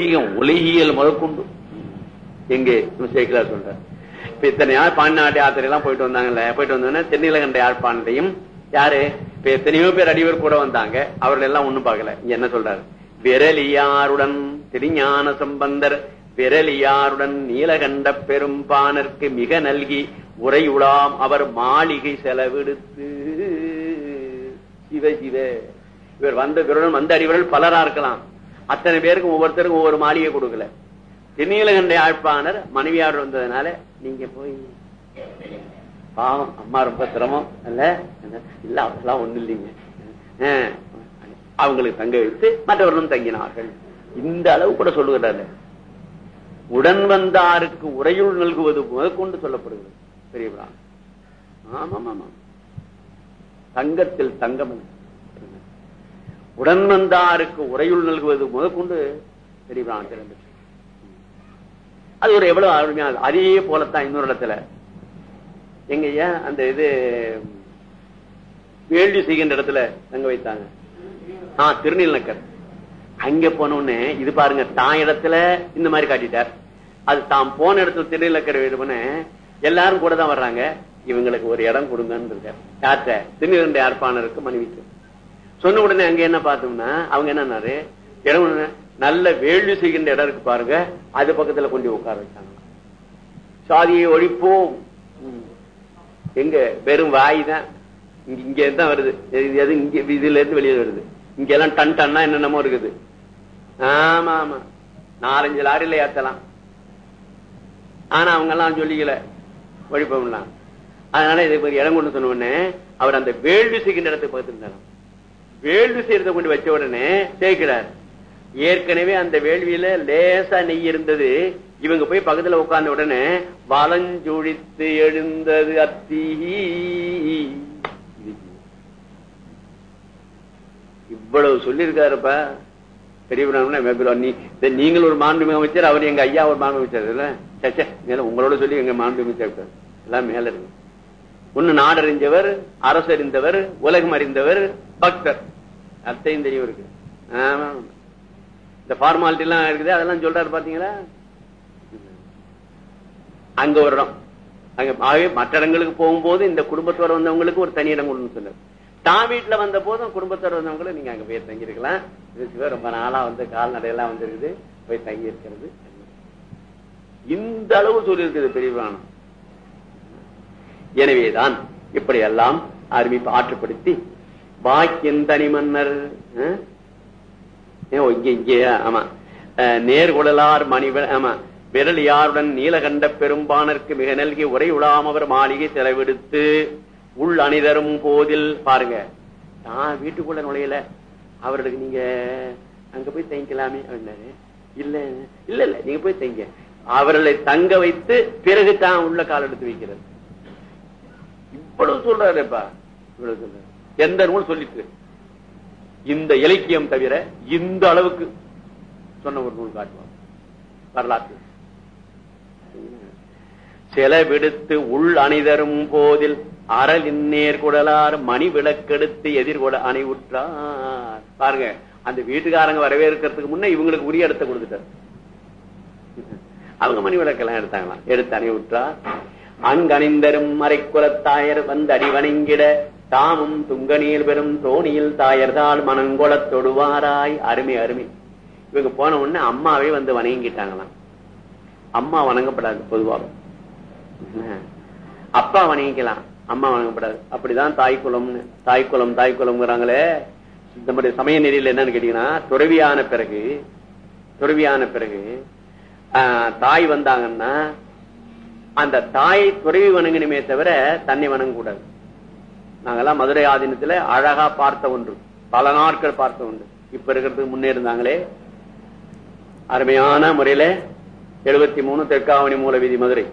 லௌகீகம் உலகியல் முதற்கொண்டு எங்கே? சேக்கிலார் சொல்ற இப்ப இத்தனை யார் பாண்டிநாட்டு யாத்திரை எல்லாம் போயிட்டு வந்தாங்கல்ல. போயிட்டு வந்தோடனே தென்னிலகண்ட யாழ்ப்பாண்டையும் யாரு? இப்ப எத்தனையோ பேர் அடிவர் கூட வந்தாங்க. அவர்கள் எல்லாம் ஒண்ணும் பாக்கல இங்க என்ன சொல்றாரு? விரலியாருடன் திருஞான சம்பந்தர் விரலியாருடன் நீலகண்ட பெரும்பானருக்கு மிக நல்கி உரையுடாம் அவர் மாளிகை செலவெடுத்து. சிவ சிவ. இவர் வந்த விரலும் வந்த அடிவர்கள் பலரா இருக்கலாம். அத்தனை பேருக்கும் ஒவ்வொருத்தருக்கும் ஒவ்வொரு மாளிகை கொடுக்கல. திருநீலகண்ட யாழ்ப்பாணர் மனைவியார் வந்ததுனால நீங்க போய் பாவம் அம்மா ரொம்ப சிரமம் இல்ல? இல்ல அதெல்லாம் ஒண்ணு இல்லைங்க. அவங்களுக்கு தங்க வைத்து மற்றவர்களும் தங்கினார்கள். இந்த அளவு கூட சொல்லுகிறாரு உடன் வந்தாருக்கு உரையுள் நல்குவது முதற்கொண்டு சொல்லப்படுகிறது. பெரிய ஆமா ஆமா தங்கத்தில் தங்கம் உடன் வந்தாருக்கு உரையுள் நல்குவது முதற்கொண்டு பெரியபிரான் திறந்துச்சு அது ஒரு எவ்வளவு அருமையான அதே போலத்தான் இன்னொரு இடத்துல. எங்க அந்த இது வேள்வி செய்கின்ற இடத்துல தங்க வைத்தாங்க. ஆஹ் திருநீலக்கர் அங்க போன உடனே இது பாருங்க தான் இடத்துல இந்த மாதிரி காட்டிட்டார். அது தான் போன இடத்துல திருநீலக்கர் வேணும்னு எல்லாரும் கூட தான் வர்றாங்க. இவங்களுக்கு ஒரு இடம் கொடுங்கன்னு இருக்கார் யார்கிட்ட? திருநீலண்ட யாழ்ப்பாணருக்கு மனைவிக்கு. சொன்ன உடனே அங்க என்ன பார்த்தோம்னா அவங்க என்னன்னாரு இடம் நல்ல வேள்வி செய்கின்ற இடம் இருக்கு பாருங்க அது பக்கத்துல கொண்டு உட்கார வச்சாங்க. சாதியை ஒழிப்போம். எங்க? வெறும் வாய் தான். இங்க இங்க தான் வருது. எது- இங்க இதுல இருந்து வெளியே வருது. இங்க எல்லாம் டன் டன்னா என்னென்னமோ இருக்குது. ஆமா ஆமா. நாலஞ்சு லாரியில ஏத்தலாம். ஆனா அவங்க எல்லாம் சொல்லிக்கல. ஒழிப்போம்லாம். அதனால இதை இடம் கொண்டு சொன்ன உடனே அவர் அந்த வேள்வி செய்கின்ற இடத்துக்கு பக்கத்துல வேள்வி செய்யறத கொண்டு வச்ச உடனே சேர்க்கிறார் ஏற்கனவே அந்த வேள்வியில லேசா நெய் இருந்தது. இவங்க போய் பக்கத்துல உட்கார்ந்த உடனே வளஞ்சுழித்து எழுந்தது அத்தி. இவ்வளவு சொல்லியிருக்காருப்பா. பெரிய நீ நீங்கள் ஒரு மாண்புமிகு அமைச்சர் அவர் எங்க ஐயா ஒரு மாண்பு அமைச்சர் இல்ல? சே, உங்களோட சொல்லி எங்க மாண்பு அமைச்சர் எல்லாம் மேல இருக்கு. ஒண்ணு நாடறிஞ்சவர் அரசறிந்தவர் உலகம் அறிந்தவர் பக்தர். அத்தையும் தெரியும் இருக்கு இந்த ஃபார்மாலிட்டி எல்லாம் இருக்குது அதெல்லாம் சொல்றாரு பாத்தீங்களா? அங்க ஒரு இடம். அங்க ஆகவே மற்ற இடங்களுக்கு போகும்போது இந்த குடும்பத்தோட வந்தவங்களுக்கு ஒரு தனி இடம் கொடுன்னு சொன்னார். தான் வீட்டுல வந்த போதும் குடும்பத்தோட வந்தவங்களும் நீங்க அங்க போய் தங்கியிருக்கலாம். இது சிவ ரொம்ப நாளா வந்து கால்நடையெல்லாம் வந்துருக்குது போய் தங்கி இருக்கிறது இந்த அளவு சொல்லியிருக்குது பெரிய புராணம். எனவேதான் இப்படியெல்லாம் அறிவிப்பு ஆற்றுப்படுத்தி பாக்கியன் தனி மன்னர் அஹ், இங்க இங்கே ஆமா. அஹ், நேர்குழலார் மணிவ ஆமா. விரல் யாருடன் நீலகண்ட பெரும்பானருக்கு மிக நல்கி உரை உலாமவர் மாளிகை செலவெடுத்து உள் அணிதரும் போதில் பாருங்க. நான் வீட்டுக்குள்ள நுழையல. அவர்களுக்கு நீங்க அங்க போய் தங்கிக்கலாமே அப்படின்னாரு. இல்ல இல்ல இல்ல நீங்க போய் தங்க அவர்களை தங்க வைத்து பிறகு தான் உள்ள கால் எடுத்து வைக்கிறது. இவ்வளவு சொல்றாருப்பா. இவ்வளவு சொல்ற எந்த நூல் சொல்லிட்டு இந்த இலக்கியம் தவிர இந்த அளவுக்கு சொன்ன ஒரு நூல் காட்டுவாங்க. வரலாற்று. செலவிடுத்து உள் அணிதரும் போதில் அறலின் நேர்குடலார் மணி விளக்கெடுத்து எதிர்கொட அணிவுற்றார். பாருங்க அந்த வீட்டுக்காரங்க வரவேற்கிறதுக்கு முன்ன இவங்களுக்கு உரிய இடத்தை கொடுத்துட்டார். அவங்க மணி விளக்கெல்லாம் எடுத்தாங்களாம். எடுத்து அணிவுற்றார். அங்கணிந்தரும் மறைக்குலத்தாயர் வந்து அடிவணங்கிட தாமும் துங்கனியில் பெறும் தோணியில் தாயர்தால் மனங்கொளத் தொடுவாராய் அருமை அருமை. இவங்க போன உடனே அம்மாவே வந்து வணங்கிட்டாங்களாம். அம்மா வணங்கப்படாது பொதுவாக. அப்பா வணங்கிக்கலாம் அம்மா வணங்கப்படாது. அப்படிதான் தாய் குலம்னு. தாய் குலம் தாய் நம்முடைய சமய நெறியில் என்னன்னு கேட்டீங்கன்னா துறவியான பிறகு துறவியான பிறகு ஆஹ், தாய் வந்தாங்கன்னா அந்த தாயை துறவி வணங்கணுமே தவிர தன்னை வணங்க கூடாது நாங்கெல்லாம் மதுரை ஆதீனத்துல அழகா பார்த்த ஒன்று பல நாட்கள் பார்த்த ஒன்று. இப்ப இருக்கிறதுக்கு முன்னே இருந்தாங்களே. அருமையான முறையில எழுபத்தி மூணு தெற்காவணி மூல வீதி மதுரை.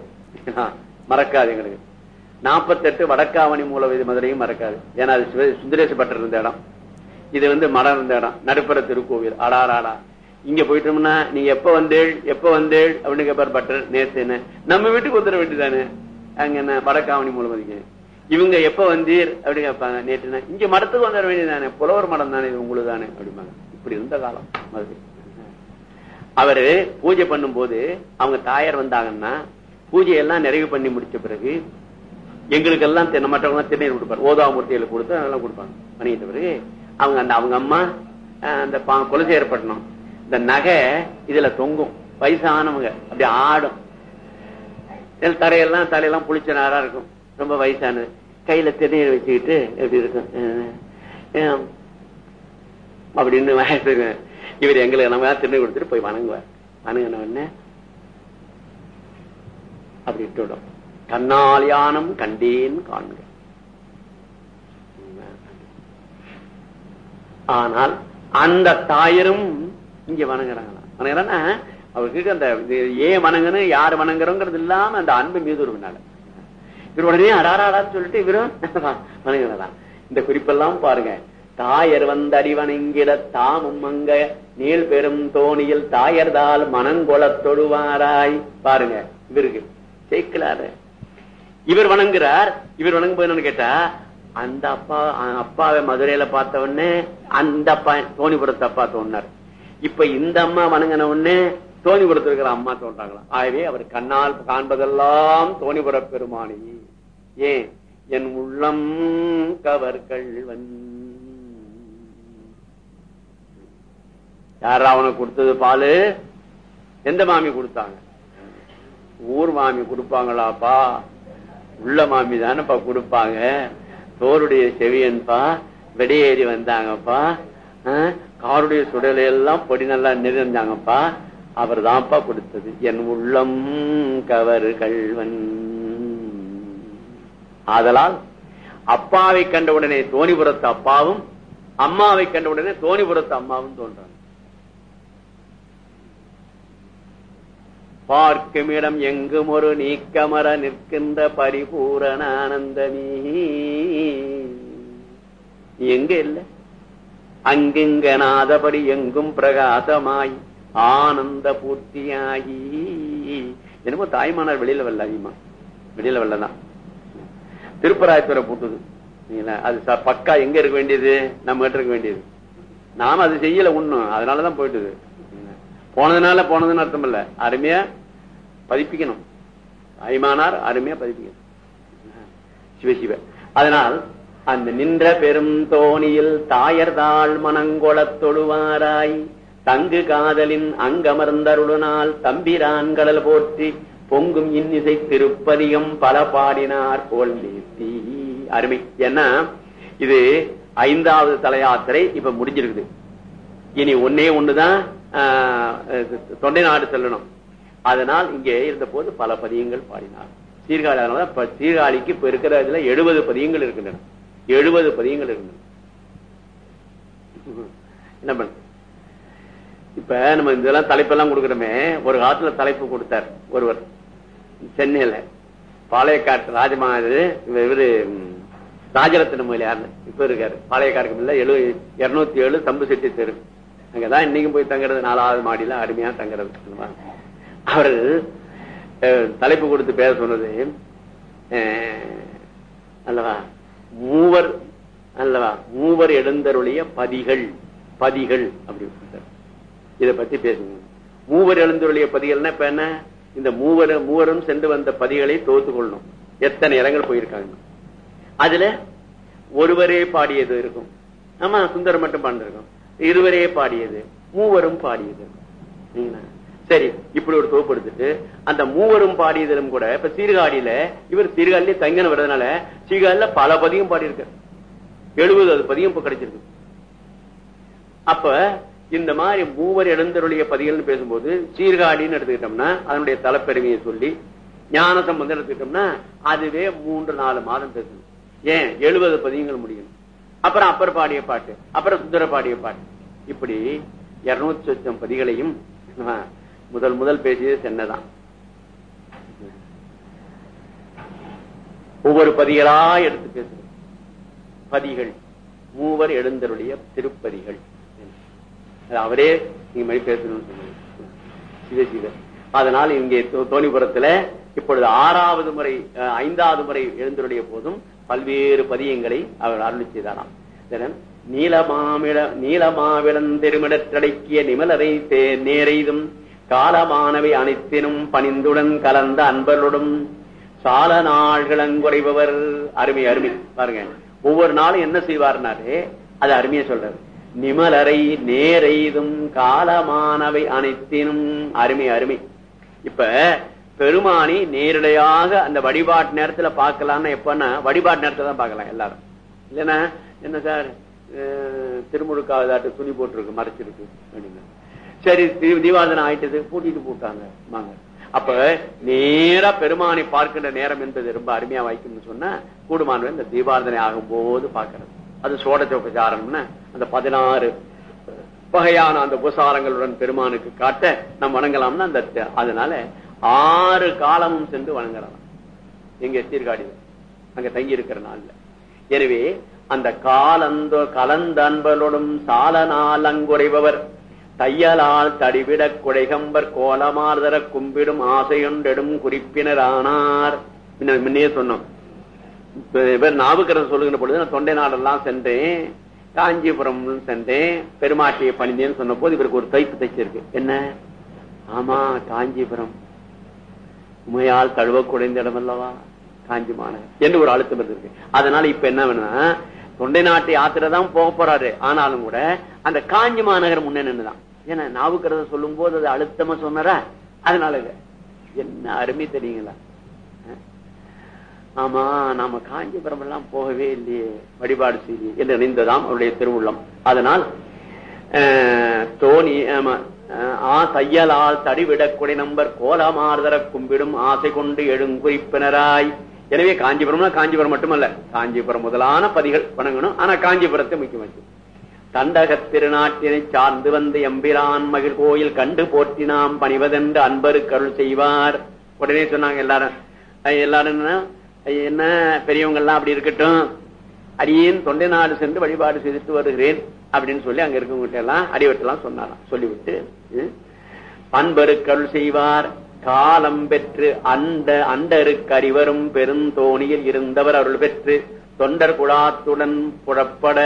மறக்காது எங்களுக்கு. நாற்பத்தெட்டு வடக்காவணி மூல வீதி மதுரையும் மறக்காது. ஏன்னா அது சுந்தரேசப்பட்டிருந்த இருந்த இடம். இது வந்து மடம் இருந்த இடம். நடுப்புற திருக்கோவில். அடாராடா இங்க போயிட்டோம்னா நீங்க எப்ப வந்தேள் எப்ப வந்தேள் அப்படின்னு கேட்பார் பட்டர் நேத்து என்ன? நம்ம வீட்டுக்கு வந்துட வேண்டியதானே? அங்க என்ன வடக்காவணி மூலமதிங்க இவங்க எப்ப வந்தீர் அப்படின்னு கேட்பாங்க நேற்றுனா இங்க மடத்துக்கு வந்துட வேண்டியதானே? புலவர் மடம் தானே இது உங்களுக்கு தானே அப்படிம்பாங்க. இப்படி இருந்த காலம் மதுரை. அவரு பூஜை பண்ணும்போது அவங்க தாயார் வந்தாங்கன்னா பூஜையெல்லாம் நிறைவு பண்ணி முடிச்ச பிறகு எங்களுக்கெல்லாம் தென்னை மற்றவங்க திருநீர் கொடுப்பாரு. ஓதாமூர்த்தியில கொடுத்து அதெல்லாம் கொடுப்பாங்க. பண்ணிக்கிட்ட பிறகு அவங்க அந்த அவங்க அம்மா அந்த பா- குலசேரப்பட்டினம் இந்த நகை இதுல தொங்கும். வயசானவங்க. அப்படி ஆடும். இதுல தரையெல்லாம் தலையெல்லாம் புளிச்ச நாரா இருக்கும். ரொம்ப வயசானது. கையில திருநீர் வச்சுக்கிட்டு எப்படி இருக்கும்? அப்படின்னு இவர் எங்களுக்கு நம்ம திருநீர் கொடுத்துட்டு போய் வணங்குவார். வணங்கின உடனே அப்படி விட்டுவிடும் கண்ணால் யானம் கண்டேன் காண்க. ஆனால் அந்த தாயரும் இங்க வணங்குறாங்களா வணங்குறாங்கன்னா அவருக்கு அந்த இது ஏன் வணங்கணும் யார் வணங்குறோங்கிறது இல்லாம அந்த அன்பு மீது உருவினால இவர் உடனே அடாராடான்னு சொல்லிட்டு இவரும் வணங்குறதா இந்த குறிப்பெல்லாம் பாருங்க. தாயர் வந்தடி வணங்கிட தாமும் அங்க நீள் பெரும் தோணியில் தாயர்தால் மனங்கொல தொழுவாராய் பாருங்க இவருக்கு சேர்க்கலாரு இவர் வணங்குறார். இவர் வணங்கும் போது என்னன்னு கேட்டா அந்த அப்பா அப்பாவை மதுரையில பார்த்த உடனே அந்த அப்பா தோணிபுரத்து அப்பா தோணினார். இப்ப இந்த அம்மா வணங்கின உடனே தோணிபுரத்தில் இருக்கிற அம்மா சொல்றாங்களாம் ஆகவே அவர் கண்ணால் காண்பதெல்லாம் தோணிபுர பெருமானி. ஏன்? என் உள்ளம் கவர்கள்வன் யாரா அவனுக்கு கொடுத்தது பாலு? எந்த மாமி கொடுத்தாங்க? ஊர் மாமி கொடுப்பாங்களாப்பா? உள்ள மாமி தானேப்பா கொடுப்பாங்க. தோருடைய செவியன்பா வெடியேறி வந்தாங்கப்பா. ஆஹ், காருடைய சுடலை எல்லாம் பொடி நல்லா நிறைந்தாங்கப்பா அவர் தான்ப்பா கொடுத்தது. என் உள்ளம் கவரு கல்வன் ஆதலால் அப்பாவை கண்டவுடனே தோணிபுரத்து அப்பாவும் அம்மாவை கண்டவுடனே தோணிபுரத்து அம்மாவும் தோன்றாங்க. பார்க்கும் இடம் எங்கும் ஒரு நீக்கமர நிற்கின்ற பரிபூரண ஆனந்த நீ எங்க இல்ல. அங்கிங்க நாதபடி எங்கும் பிரகாசமாய் ஆனந்த பூர்த்தியாகி என்னமோ தாய்மானார் வெளியில வரல அதிகமா. வெளியில வரலதான். திருப்பராயத்துறை பூட்டுது. நீங்களா, அது பக்கா எங்க இருக்க வேண்டியது? நம்ம கிட்ட இருக்க வேண்டியது. நாம அது செய்யல ஒண்ணும். அதனாலதான் போயிட்டுது. போனதுனால போனதுன்னு அர்த்தம் இல்ல. அருமையா பதிப்பிக்கணும். ஐமானார் அருமையா பதிப்பிக்கணும். சிவ சிவ. அதனால் அந்த நின்ற பெரும் தோணியில் தாயர்தாள் மனங்கொளத் தொழுவாராய். தங்கு காதலின் அங்கமர்ந்தருளுனால் தம்பிரான் கடல் போற்றி பொங்கும் இன்னிசை திருப்பதிகம் பல பாடினார் போல் நேர்த்தி அருமை. ஏன்னா இது ஐந்தாவது தலையாத்திரை இப்ப முடிஞ்சிருக்குது. இனி ஒன்னே ஒண்ணுதான் ஆஹ், தொண்டை நாடு செல்லணும். அதனால் இங்கே இருந்த போது பல பதியங்கள் பாடினார். சீர்காழி அதனால சீர்காழிக்கு இப்ப இருக்கிற இதுல எழுபது பதியங்கள் இருக்கின்றன. எழுபது பதியங்கள் இருந்தது. என்ன பண்ண? இப்ப நம்ம இதெல்லாம் தலைப்பெல்லாம் கொடுக்கிறோமே ஒரு காலத்துல தலைப்பு கொடுத்தார் ஒருவர். சென்னையில. பாளையக்காட்டு ராஜமா இது. இவரு ம், யாருன்னு இப்ப இருக்காரு. பாளையக்காருக்கு இல்ல எழு இருநூத்தி ஏழு தம்பு செட்டி தெரு. அங்கதான் இன்னைக்கும் போய் தங்குறது. நாலாவது மாடியில அருமையா தங்குறது. அவரு தலைப்பு கொடுத்து பேச சொன்னது அஹ், அல்லவா? மூவர் அல்லவா? மூவர் எழுந்தருளிய பதிகள் பதிகள் அப்படி இதை பத்தி பேசுங்க மூவர் எழுந்தருளிய பதிகள்னா இப்ப என்ன? இந்த மூவர் மூவரும் சென்று வந்த பதிகளை தோத்து கொள்ளணும். எத்தனை இடங்கள் போயிருக்காங்க? அதுல ஒருவரே பாடியது இருக்கும். ஆமா சுந்தரம் மட்டும் பாண்டிருக்கும் இருவரே பாடியது மூவரும் பாடியது. இருக்கும். சரி இப்படி ஒரு தொகுப்பு எடுத்துட்டு அந்த மூவரும் பாடியதிலும் கூட இப்ப சீர்காழியில இவர் சீர்காழிலே தங்கின வர்றதுனால சீர்காழில பல பதிகம் பாடியிருக்கார். எழுபது அது பதியும் இப்ப கிடைச்சிருக்கு. அப்ப இந்த மாதிரி மூவர் எழுந்தருளிய பதிகள்னு பேசும்போது சீர்காழின்னு எடுத்துக்கிட்டோம்னா அதனுடைய தலைப்பெருமையை சொல்லி ஞான சம்பந்தம் எடுத்துக்கிட்டோம்னா அதுவே மூன்று நாலு மாதம் பேசணும். ஏன்? எழுபது பதியங்கள் முடியும் அப்புறம் அப்பர் பாடிய பாட்டு அப்புறம் சுந்தர பாடிய பாட்டு. இப்படி இருநூத்தி சொச்சம் பதிகளையும் முதல் முதல் பேசியது சென்னதான். ஒவ்வொரு பதிகளா எடுத்து பேசுறோம் பதிகள் மூவர் எழுந்தருடைய திருப்பதிகள். அவரே நீங்க மாதிரி பேசணும்னு சொன்னாங்க அதனால் இங்கே தோணிபுரத்துல இப்பொழுது ஆறாவது முறை அஹ், ஐந்தாவது முறை எழுந்தருடைய போதும் பல்வேறு பதியங்களை அவர் அருள் செய்தாராம். இதனால் நீலமாமிட நீலமாவிளம் நிமலரை தே- நேரெய்தும் காலமானவை அனைத்தினும் பணிந்துடன் கலந்த அன்பர்களுடன் சால நாள்களங்குறைபவர். அருமை அருமை. பாருங்க. ஒவ்வொரு நாளும் என்ன செய்வார்னாலே அது அருமையா சொல்றாரு. நிமலரை நேரெய்தும் காலமானவை அனைத்தினும் அருமை அருமை. இப்ப பெருமானி நேரடியாக அந்த வழிபாட்டு நேரத்துல பாக்கலாம்னா எப்பன்னா வழிபாட்டு நேரத்துல தான் பாக்கலாம் எல்லாரும். இல்லைன்னா என்ன சார் திருமுழுக்காவதாட்டு துணி போட்டிருக்கு மறைச்சிருக்கு அப்படின்னு. சரி தி- ஆயிட்டது பூட்டிட்டு போட்டாங்க வாங்க. அப்ப நேரா பெருமானை பார்க்கின்ற நேரம் என்பது ரொம்ப அருமையா வாய்க்கும்னு சொன்னா கூடுமானவர் இந்த தீபாரதனை ஆகும் போது பார்க்கிறது. அது சோடச்சோப்பச்சாரம்னு அந்த பதினாறு வகையான அந்த உபசாரங்களுடன் பெருமானுக்கு காட்ட நம்ம வணங்கலாம்னா அந்த அதனால ஆறு காலமும் சென்று வணங்கலாம். எங்க சீர்காடி அங்க தங்கி இருக்கிற நாள்ல. எனவே அந்த காலந்தோ கலந்த அன்பலோடும் சால நாளங்குறைபவர் தையலால் தடிவிடக் குடைகம்பர் கோலமார்தர கும்பிடும் ஆசையுண்டெடும் குறிப்பினரானார். முன்னே சொன்னோம். இப்ப இவர் நாவுக்கரசர் சொல்லுகிற பொழுது நான் தொண்டை நாடெல்லாம் சென்றேன் காஞ்சிபுரம் சென்றேன் பெருமாட்டியை பணிந்தேன்னு சொன்ன போது இவருக்கு ஒரு தைப்பு தைச்சிருக்கு. என்ன? ஆமா காஞ்சிபுரம். உமையால் தழுவ குறைந்த இடம் அல்லவா? காஞ்சி மாநகர். என்று ஒரு அழுத்தம் இருக்கு அதனால இப்ப என்ன வேணும்னா தொண்டை நாட்டு யாத்திரை தான் போக போறாரு. ஆனாலும் கூட அந்த காஞ்சி மாநகர் முன்னே நின்னுதான். ஏன்னா நாவுக்கிறத சொல்லும் போது அது அழுத்தமா சொன்னார? அதனால இல்ல. என்ன அருமை தெரியுங்களா? ஆமா நாம காஞ்சிபுரம் எல்லாம் போகவே இல்லையே வழிபாடு செய்தி என்று நினைந்ததாம் அவருடைய திருவுள்ளம். அதனால் அஹ், தோணி ஆமா, ஆ தையலால் தடிவிடக்குடை நம்பர் கோலமாறுதர கும்பிடும் ஆசை கொண்டு எழுங்குறிப்பினராய். எனவே காஞ்சிபுரம்னா காஞ்சிபுரம் மட்டுமல்ல. காஞ்சிபுரம் முதலான பதிகள் வணங்கணும். ஆனா காஞ்சிபுரத்தை முக்கியம் வச்சு தண்டகத் திருநாட்டினை சார்ந்து வந்து எம்பிரான் மகிழ் கோயில் கண்டு போற்றினாம் பணிவதென்று அன்பரு கருள் செய்வார். உடனே சொன்னாங்க எல்லாரும் எல்லாரும் என்ன, பெரியவங்க எல்லாம் அப்படி இருக்கட்டும். அடியேன் தொண்டை நாடு சென்று வழிபாடு செய்துட்டு வருகிறேன் அப்படின்னு சொல்லி அங்க இருக்கவங்கிட்ட எல்லாம் அடிவட்டெல்லாம் சொன்னாராம். சொல்லிவிட்டு ம், கருள் செய்வார். காலம் பெற்று அந்த அண்டருக்கு அறிவரும் பெருந்தோணியில் இருந்தவர் அருள் பெற்று தொண்டர் குழாத்துடன் புறப்பட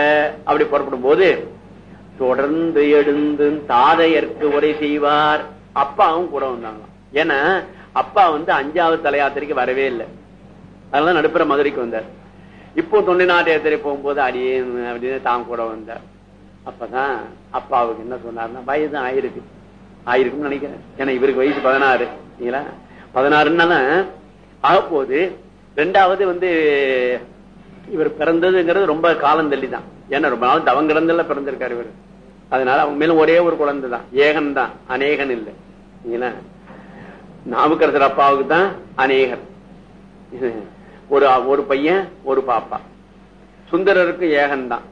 அப்படி புறப்படும் போது தொடர்ந்து எழுந்து தாதையர்க்கு உரை செய்வார். அப்பாவும் கூட வந்தாங்க. ஏன்னா அப்பா வந்து அஞ்சாவது தலையாத்திரைக்கு வரவே இல்லை. அதனால நடுப்புற மதுரைக்கு வந்தார். இப்போ தொண்டை நாட்டு யாத்திரை போகும்போது அடியே அப்படின்னு தான் கூட வந்தார். அப்பதான் அப்பாவுக்கு என்ன சொன்னார்னா வயது ஆயிருக்கு. ஆயிருக்குன்னு நினைக்கிறேன். ஏன்னா இவருக்கு வயசு பதினாறு. இல்லைங்களா? பதினாறுனால ரெண்டாவது வந்து இவர் பிறந்ததுங்கிறது ரொம்ப காலம் தள்ளி தான் ஏன்னா ரொம்ப நாள் தவம் பிறந்திருக்காரு இவர். அதனால அவங்க மேலும் ஒரே ஒரு குழந்தை தான் ஏகன் தான் அநேகன் இல்லை. நாமக்கரசர் அப்பாவுக்கு தான் அநேகர் ஒரு ஒரு பையன் ஒரு பாப்பா. சுந்தரருக்கு ஏகன் தான்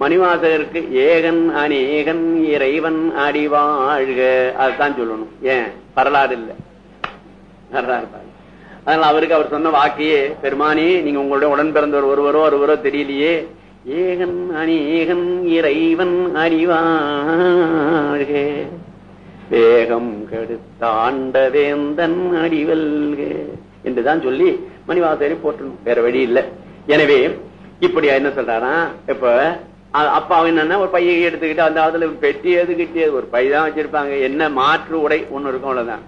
மணிவாசகருக்கு ஏகன் அநேகன் இறைவன் அடிவாழ்க. அதுதான் சொல்லணும். ஏன்? வரலாறு இல்ல. வரலாறு அதனால அவருக்கு அவர் சொன்ன வாக்கையே பெருமானி நீங்க உங்களுடைய உடன் பிறந்தவர் ஒருவரோ ஒருவரோ தெரியலையே. ஏகன் அநேகன் இறைவன் அறிவாழ்கே வேகம் கெடுத்தாண்ட வேந்தன் அடிவல்க. என்றுதான் சொல்லி மணிவாசகரை போட்டணும் வேற வழி இல்லை. எனவே இப்படி என்ன சொல்றாரா இப்ப அப்பா என்னன்னா ஒரு பையை எடுத்துக்கிட்டு அந்த அதுல பெட்டி எதுக்கிட்டே ஒரு பை தான் வச்சிருப்பாங்க. என்ன மாற்று உடை ஒண்ணு இருக்கும் அவ்வளவுதான்.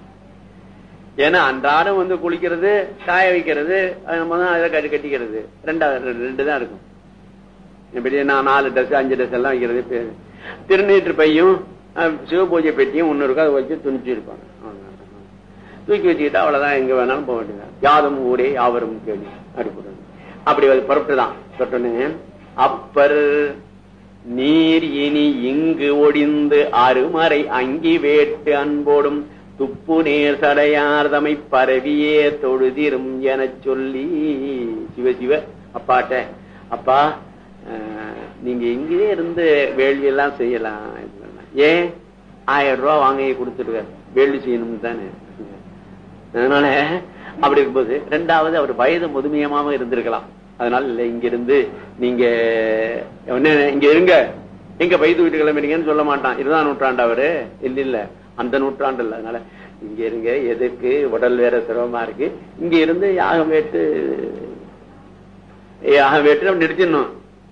ஏன்னா அன்றாடம் வந்து குளிக்கிறது காய வைக்கிறது நம்ம தான் அதை கட்டி கட்டிக்கிறது. ரெண்டாவது ரெண்டு- தான் இருக்கும். பெரிய நான் நாலு ட்ரெஸ் அஞ்சு ட்ரெஸ் எல்லாம் வைக்கிறது. திருநீற்று பையும் சிவ பூஜை பெட்டியும் ஒண்ணு இருக்கும். அதை வச்சு துணிச்சு இருப்பாங்க. தூக்கி வச்சுக்கிட்டா அவ்வளவுதான் எங்க வேணாலும் போக வேண்டியதான் யாதும் ஊரே யாவரும் கேள்வி அப்படி அப்படி அது புறப்பட்டுதான் சொட்டனே அப்பர் நீர் இனி இங்கு ஒடிந்து அருமறை அங்கி வேட்டு அன்போடும் துப்பு நேர் சடையார்தமை பரவியே தொழுதிரும் என சொல்லி. சிவ சிவ அப்பாட்ட அப்பா நீங்க இங்கேயே இருந்து வேள்வி எல்லாம் செய்யலாம். ஏன்? ஆயிரம் ரூபாய் வாங்கி கொடுத்துருக்காரு வேள்வி செய்யணும் தானே. அதனால அப்படி இருக்கும்போது ரெண்டாவது அவர் வயது முதுமையமாவும் இருந்திருக்கலாம். அதனால இல்ல இங்க இருந்து நீங்க என்ன இங்க இருங்க. எங்க வயது வீட்டு கிளம்பினீங்கன்னு சொல்ல மாட்டான். இருபதாம் நூற்றாண்டு அவரு. இல்ல இல்ல. அந்த நூற்றாண்டு இல்ல. அதனால இங்க இருங்க எதுக்கு? உடல் வேற சிரமமா இருக்கு. இங்க இருந்து யாகம் வேட்டு யாகம் வேட்டு நம்ம நிறுத்திடணும்.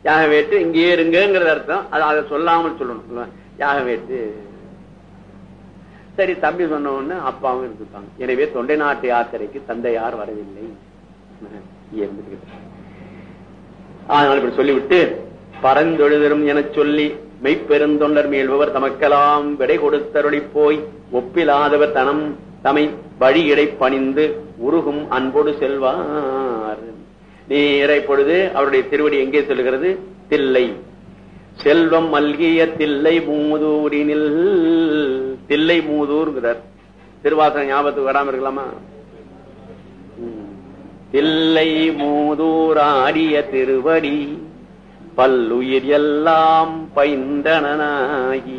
யாகம் வேட்டு இங்கேயே இருங்கிறது அர்த்தம். அது அதை சொல்லாமல் சொல்லணும். யாகம் வேட்டு சரி தம்பி சொன்ன உடனே அப்பாவும் இருந்துட்டாங்க எனவே தொண்டை நாட்டு யாத்திரைக்கு தந்தையார் வரவில்லை. அதனால இப்படி சொல்லிவிட்டு பரந்தொழுதரும் என சொல்லி மெய்ப்பெருந்தொண்டர் மேல்பவர் தமக்கெல்லாம் விடை கொடுத்தருளி போய் ஒப்பிலாதவர் தனம் தமை வழியிடை பணிந்து உருகும் அன்போடு செல்வார். நீரை பொழுது அவருடைய திருவடி எங்கே செல்கிறது? தில்லை. செல்வம் மல்கிய தில்லை மூதூரினில். தில்லை மூதூர்கிறார் திருவாசகம் ஞாபகத்துக்கு வராம இருக்கலாமா? தில்லை மூதூர் ஆடிய திருவடி பல்லுயிர் எல்லாம் பைந்தனாகி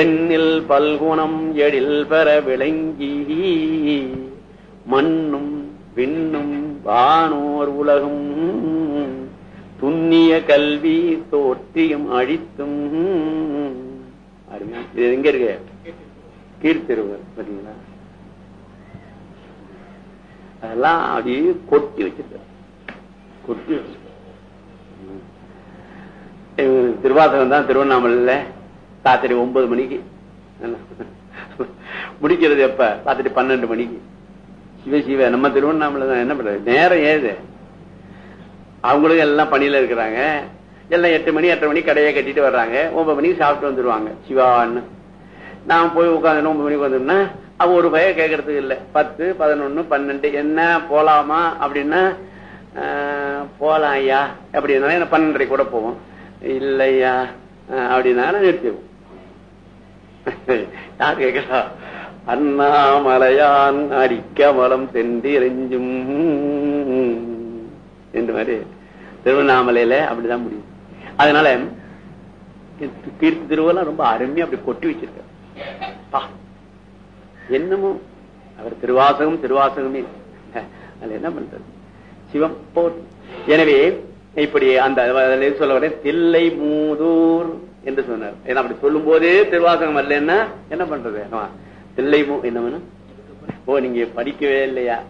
எண்ணில் பல்குணம் எழில் பெற விளங்கி மண்ணும் விண்ணும் வானோர் உலகும் துண்ணிய கல்வி தோற்றியும் அழித்தும். இது எங்க இருக்கு? கீர்த்திருவர் பாத்தீங்களா அதெல்லாம் அப்படியே கொட்டி வச்சிருக்க கொட்டி வச்சிருக்க திருவாசகம் தான் திருவண்ணாமலையில ராத்திரி ஒன்பது மணிக்கு. முடிக்கிறது எப்ப? ராத்திரி பன்னெண்டு மணிக்கு. சிவ சிவ நம்ம திருவண்ணாமலை தான். என்ன பண்றது? நேரம் ஏது? அவங்களும் எல்லாம் பணியில இருக்கிறாங்க. எல்லாம் எட்டு மணி எட்டரை மணி கடையை கட்டிட்டு வர்றாங்க. ஒன்பது மணிக்கு சாப்பிட்டு வந்துருவாங்க. சிவான்னு. நான் போய் உட்காந்து ஒன்பது மணிக்கு வந்தோம்னா அவ ஒரு பய கேட்கறதுக்கு இல்லை. பத்து பதினொன்னு பன்னெண்டு என்ன போலாமா அப்படின்னா போலாம் ஐயா. அப்படின்னா என்ன பன்னெண்டரை கூட போவோம். இல்லையா? அப்படின்னா நிறுத்திடுவோம். யார் கேட்கறா? அண்ணாமலையான் அடிக்கமலம் இறைஞ்சும் என்று மாதிரி திருவண்ணாமலையில அப்படிதான் முடியும். அதனால கீர்த்தி திருவெல்லாம் ரொம்ப அருமையா அப்படி கொட்டி வச்சிருக்க என்னமோ அவர் திருவாசகம் திருவாசகமே. அதுல என்ன பண்றது? சிவம் போ எனவே இப்படி அந்த சொல்ல வர தில்லை மூதூர் என்று சொன்னார். ஏன்னா அப்படி சொல்லும் போதே திருவாசகம் அல்லன்னா என்ன? பண்றது? தில்லை மூ என்ன ஓ நீங்க படிக்கவே இல்லையா?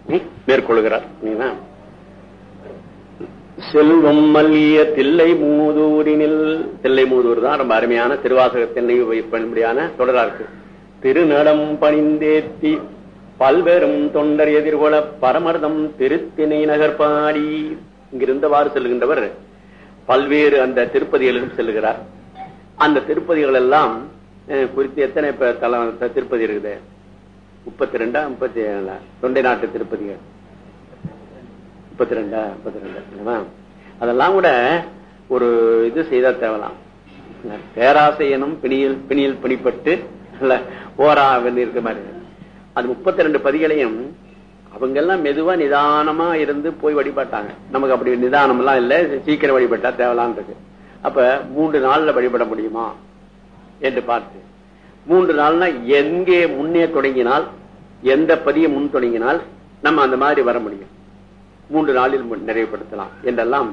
மேற்கொள்கிறார். செல்வம் மல்லிய தில்லை மூதூரினில் தில்லை மூதூர் தான் ரொம்ப அருமையான திருவாசகத்தினை பயன்படியான தொடரா இருக்கு திருநடம் பணிந்தேத்தி பல்வேறும் தொண்டர் எதிர்கொள பரமர்தம் திருத்தினை நகர்பாடி. இங்கிருந்தவாறு செல்கின்றவர் பல்வேறு அந்த திருப்பதிகளிலும் செல்கிறார். அந்த திருப்பதிகள் எல்லாம் குறித்து எத்தனை திருப்பதி இருக்குது? முப்பத்தி ரெண்டா முப்பத்தி ஏழா தொண்டை நாட்டு திருப்பதிகள். முப்பத்தி ரெண்டா முப்பத்தி ரெண்டா அதெல்லாம் கூட ஒரு இது செய்தா தேவலாம். பேராசையனும் பிணியில் பிணியில் பிணிப்பட்டு ஓரா இருக்க மாதிரி. அது முப்பத்தி ரெண்டு பதிகளையும் அவங்க எல்லாம் மெதுவா நிதானமா இருந்து போய் வழிபட்டாங்க. நமக்கு அப்படி நிதானம் எல்லாம் இல்ல சீக்கிரம் வழிபட்டா தேவலான் இருக்கு அப்ப மூன்று நாள்ல வழிபட முடியுமா? என்று பார்த்து மூன்று நாள்னா எங்கே முன்னே தொடங்கினால் எந்த பதியை முன் தொடங்கினால் நம்ம அந்த மாதிரி வர முடியும். மூன்று நாளில் நிறைவுபடுத்தலாம். என்றெல்லாம்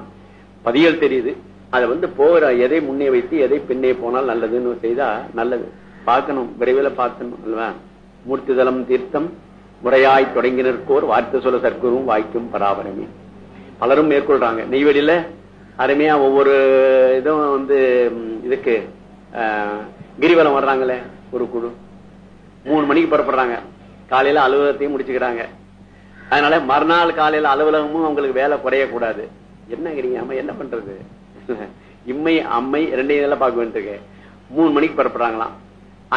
பதியல் தெரியுது. அதை வந்து போகிற எதை முன்னே வைத்து எதை பின்னே போனால் நல்லதுன்னு செய்தா நல்லது. பார்க்கணும் விரைவில் பார்க்கணும் அல்லவா? மூர்த்திதலம் தீர்த்தம் முறையாய் தொடங்கினருக்கோர் வார்த்தை சொல்ல சற்குரும் வாய்க்கும் பராபரமே. பலரும் மேற்கொள்றாங்க. நெய்வேலியில அருமையா ஒவ்வொரு இதுவும் வந்து இதுக்கு கிரிவலம் வர்றாங்களே ஒரு குழு. மூணு மணிக்கு புறப்படுறாங்க. காலையில அலுவலகத்தையும் முடிச்சுக்கிறாங்க. அதனால மறுநாள் காலையில அலுவலகமும் அவங்களுக்கு வேலை குறையக்கூடாது. என்ன என்ன பண்றது? இம்மை அம்மை ரெண்டையும் இதெல்லாம் பார்க்க வேண்டியிருக்கு. மூணு மணிக்கு புறப்படுறாங்களாம்.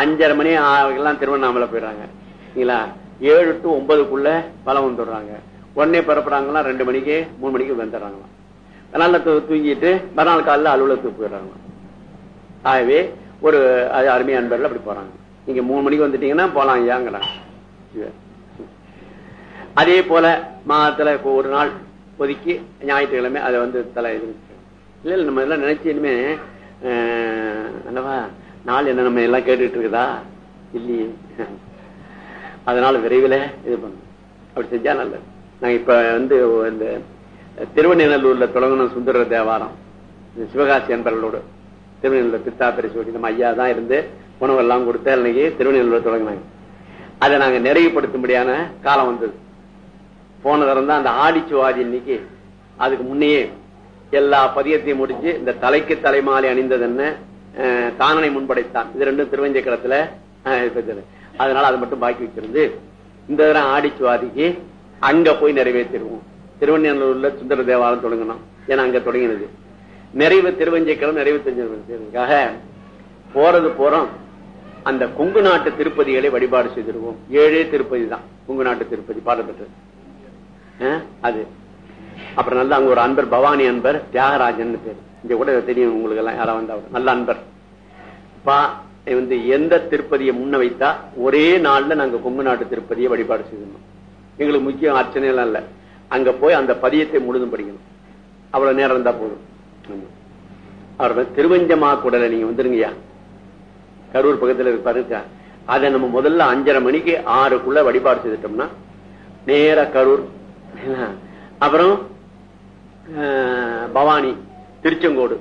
அஞ்சரை மணி எல்லாம் திருவண்ணாமலை போயிடுறாங்க. சரிங்களா? ஏழு டு ஒன்பதுக்குள்ள பலம் வந்துடுறாங்க. உடனே பரப்புறாங்களா ரெண்டு மணிக்கு மூணு மணிக்கு வந்துடுறாங்களாம். அதனால தூங்கிட்டு மறுநாள் காலில் அலுவலகத்துக்கு போயிடுறாங்களாம். ஆகவே ஒரு அது அன்பர்கள் அப்படி போறாங்க. நீங்க மூணு மணிக்கு வந்துட்டீங்கன்னா போலாம் ஐயாங்கிறாங்க. அதே போல மாதத்துல ஒரு நாள் ஒதுக்கி ஞாயிற்றுக்கிழமை அதை வந்து தலை இது இல்ல இல்ல நம்ம எல்லாம் நினைச்சு இனிமே அல்லவா நாள் என்ன நம்ம எல்லாம் கேட்டுட்டு இருக்குதா? இல்லையே. அதனால விரைவில் இது பண்ணும். அப்படி செஞ்சா நல்லது. நாங்க இப்ப வந்து இந்த திருவண்ணநல்லூர்ல தொடங்கணும் சுந்தர தேவாரம் சிவகாசி அன்பர்களோடு திருவண்ணூர்ல பித்தாப்பரை சொல்லி நம்ம ஐயா தான் இருந்து உணவெல்லாம் கொடுத்து அன்னைக்கு திருவண்ணூர்ல தொடங்கினாங்க. அதை நாங்க நிறைவுபடுத்தும்படியான காலம் வந்தது. போன தரம் தான் அந்த ஆடிச்சுவாதி இன்னைக்கு அதுக்கு முன்னையே எல்லா பதியத்தையும் முடிச்சு இந்த தலைக்கு தலைமாலை அணிந்தது என்ன தானனை முன்படைத்தான். இது ரெண்டும் திருவஞ்சக்கரத்துல அதனால அதை மட்டும் பாக்கி வச்சிருந்து இந்த தடவை ஆடிச்சுவாதிக்கு அங்க போய் நிறைவேற்றிடுவோம். திருவண்ணூர்ல சுந்தர தேவாலயம் தொடங்கணும். ஏன்னா அங்க தொடங்கினது. நிறைவு திருவஞ்சைக்கிழமை நிறைவு தெரிஞ்சதுக்காக போறது போறோம். அந்த கொங்கு நாட்டு திருப்பதிகளை வழிபாடு செய்திருவோம். ஏழே திருப்பதி தான். கொங்கு நாட்டு திருப்பதி பாடப்பட்டது அஹ், அது. அப்புறம் நல்லா அங்க ஒரு அன்பர் பவானி அன்பர் தியாகராஜன் பேர். இங்க கூட தெரியும் உங்களுக்கு எல்லாம் யாராவது நல்ல அன்பர். பா வந்து எந்த திருப்பதியை முன்ன வைத்தா ஒரே நாள்ல நாங்க கொங்கு நாட்டு திருப்பதியை வழிபாடு செய்யணும் எங்களுக்கு முக்கியம் அர்ச்சனை எல்லாம் இல்ல. அங்க போய் அந்த பதியத்தை முழுதும் படிக்கணும். அவ்வளவு நேரம் இருந்தா போதும். அவர் திருவஞ்சமா கூடல நீங்க வந்துருங்கய்யா. கரூர் பக்கத்துல இருப்பாருக்கா அதை நம்ம முதல்ல அஞ்சரை மணிக்கு ஆறுக்குள்ள வழிபாடு செய்துட்டோம்னா நேரா கரூர் அப்புறம் பவானி திருச்செங்கோடு.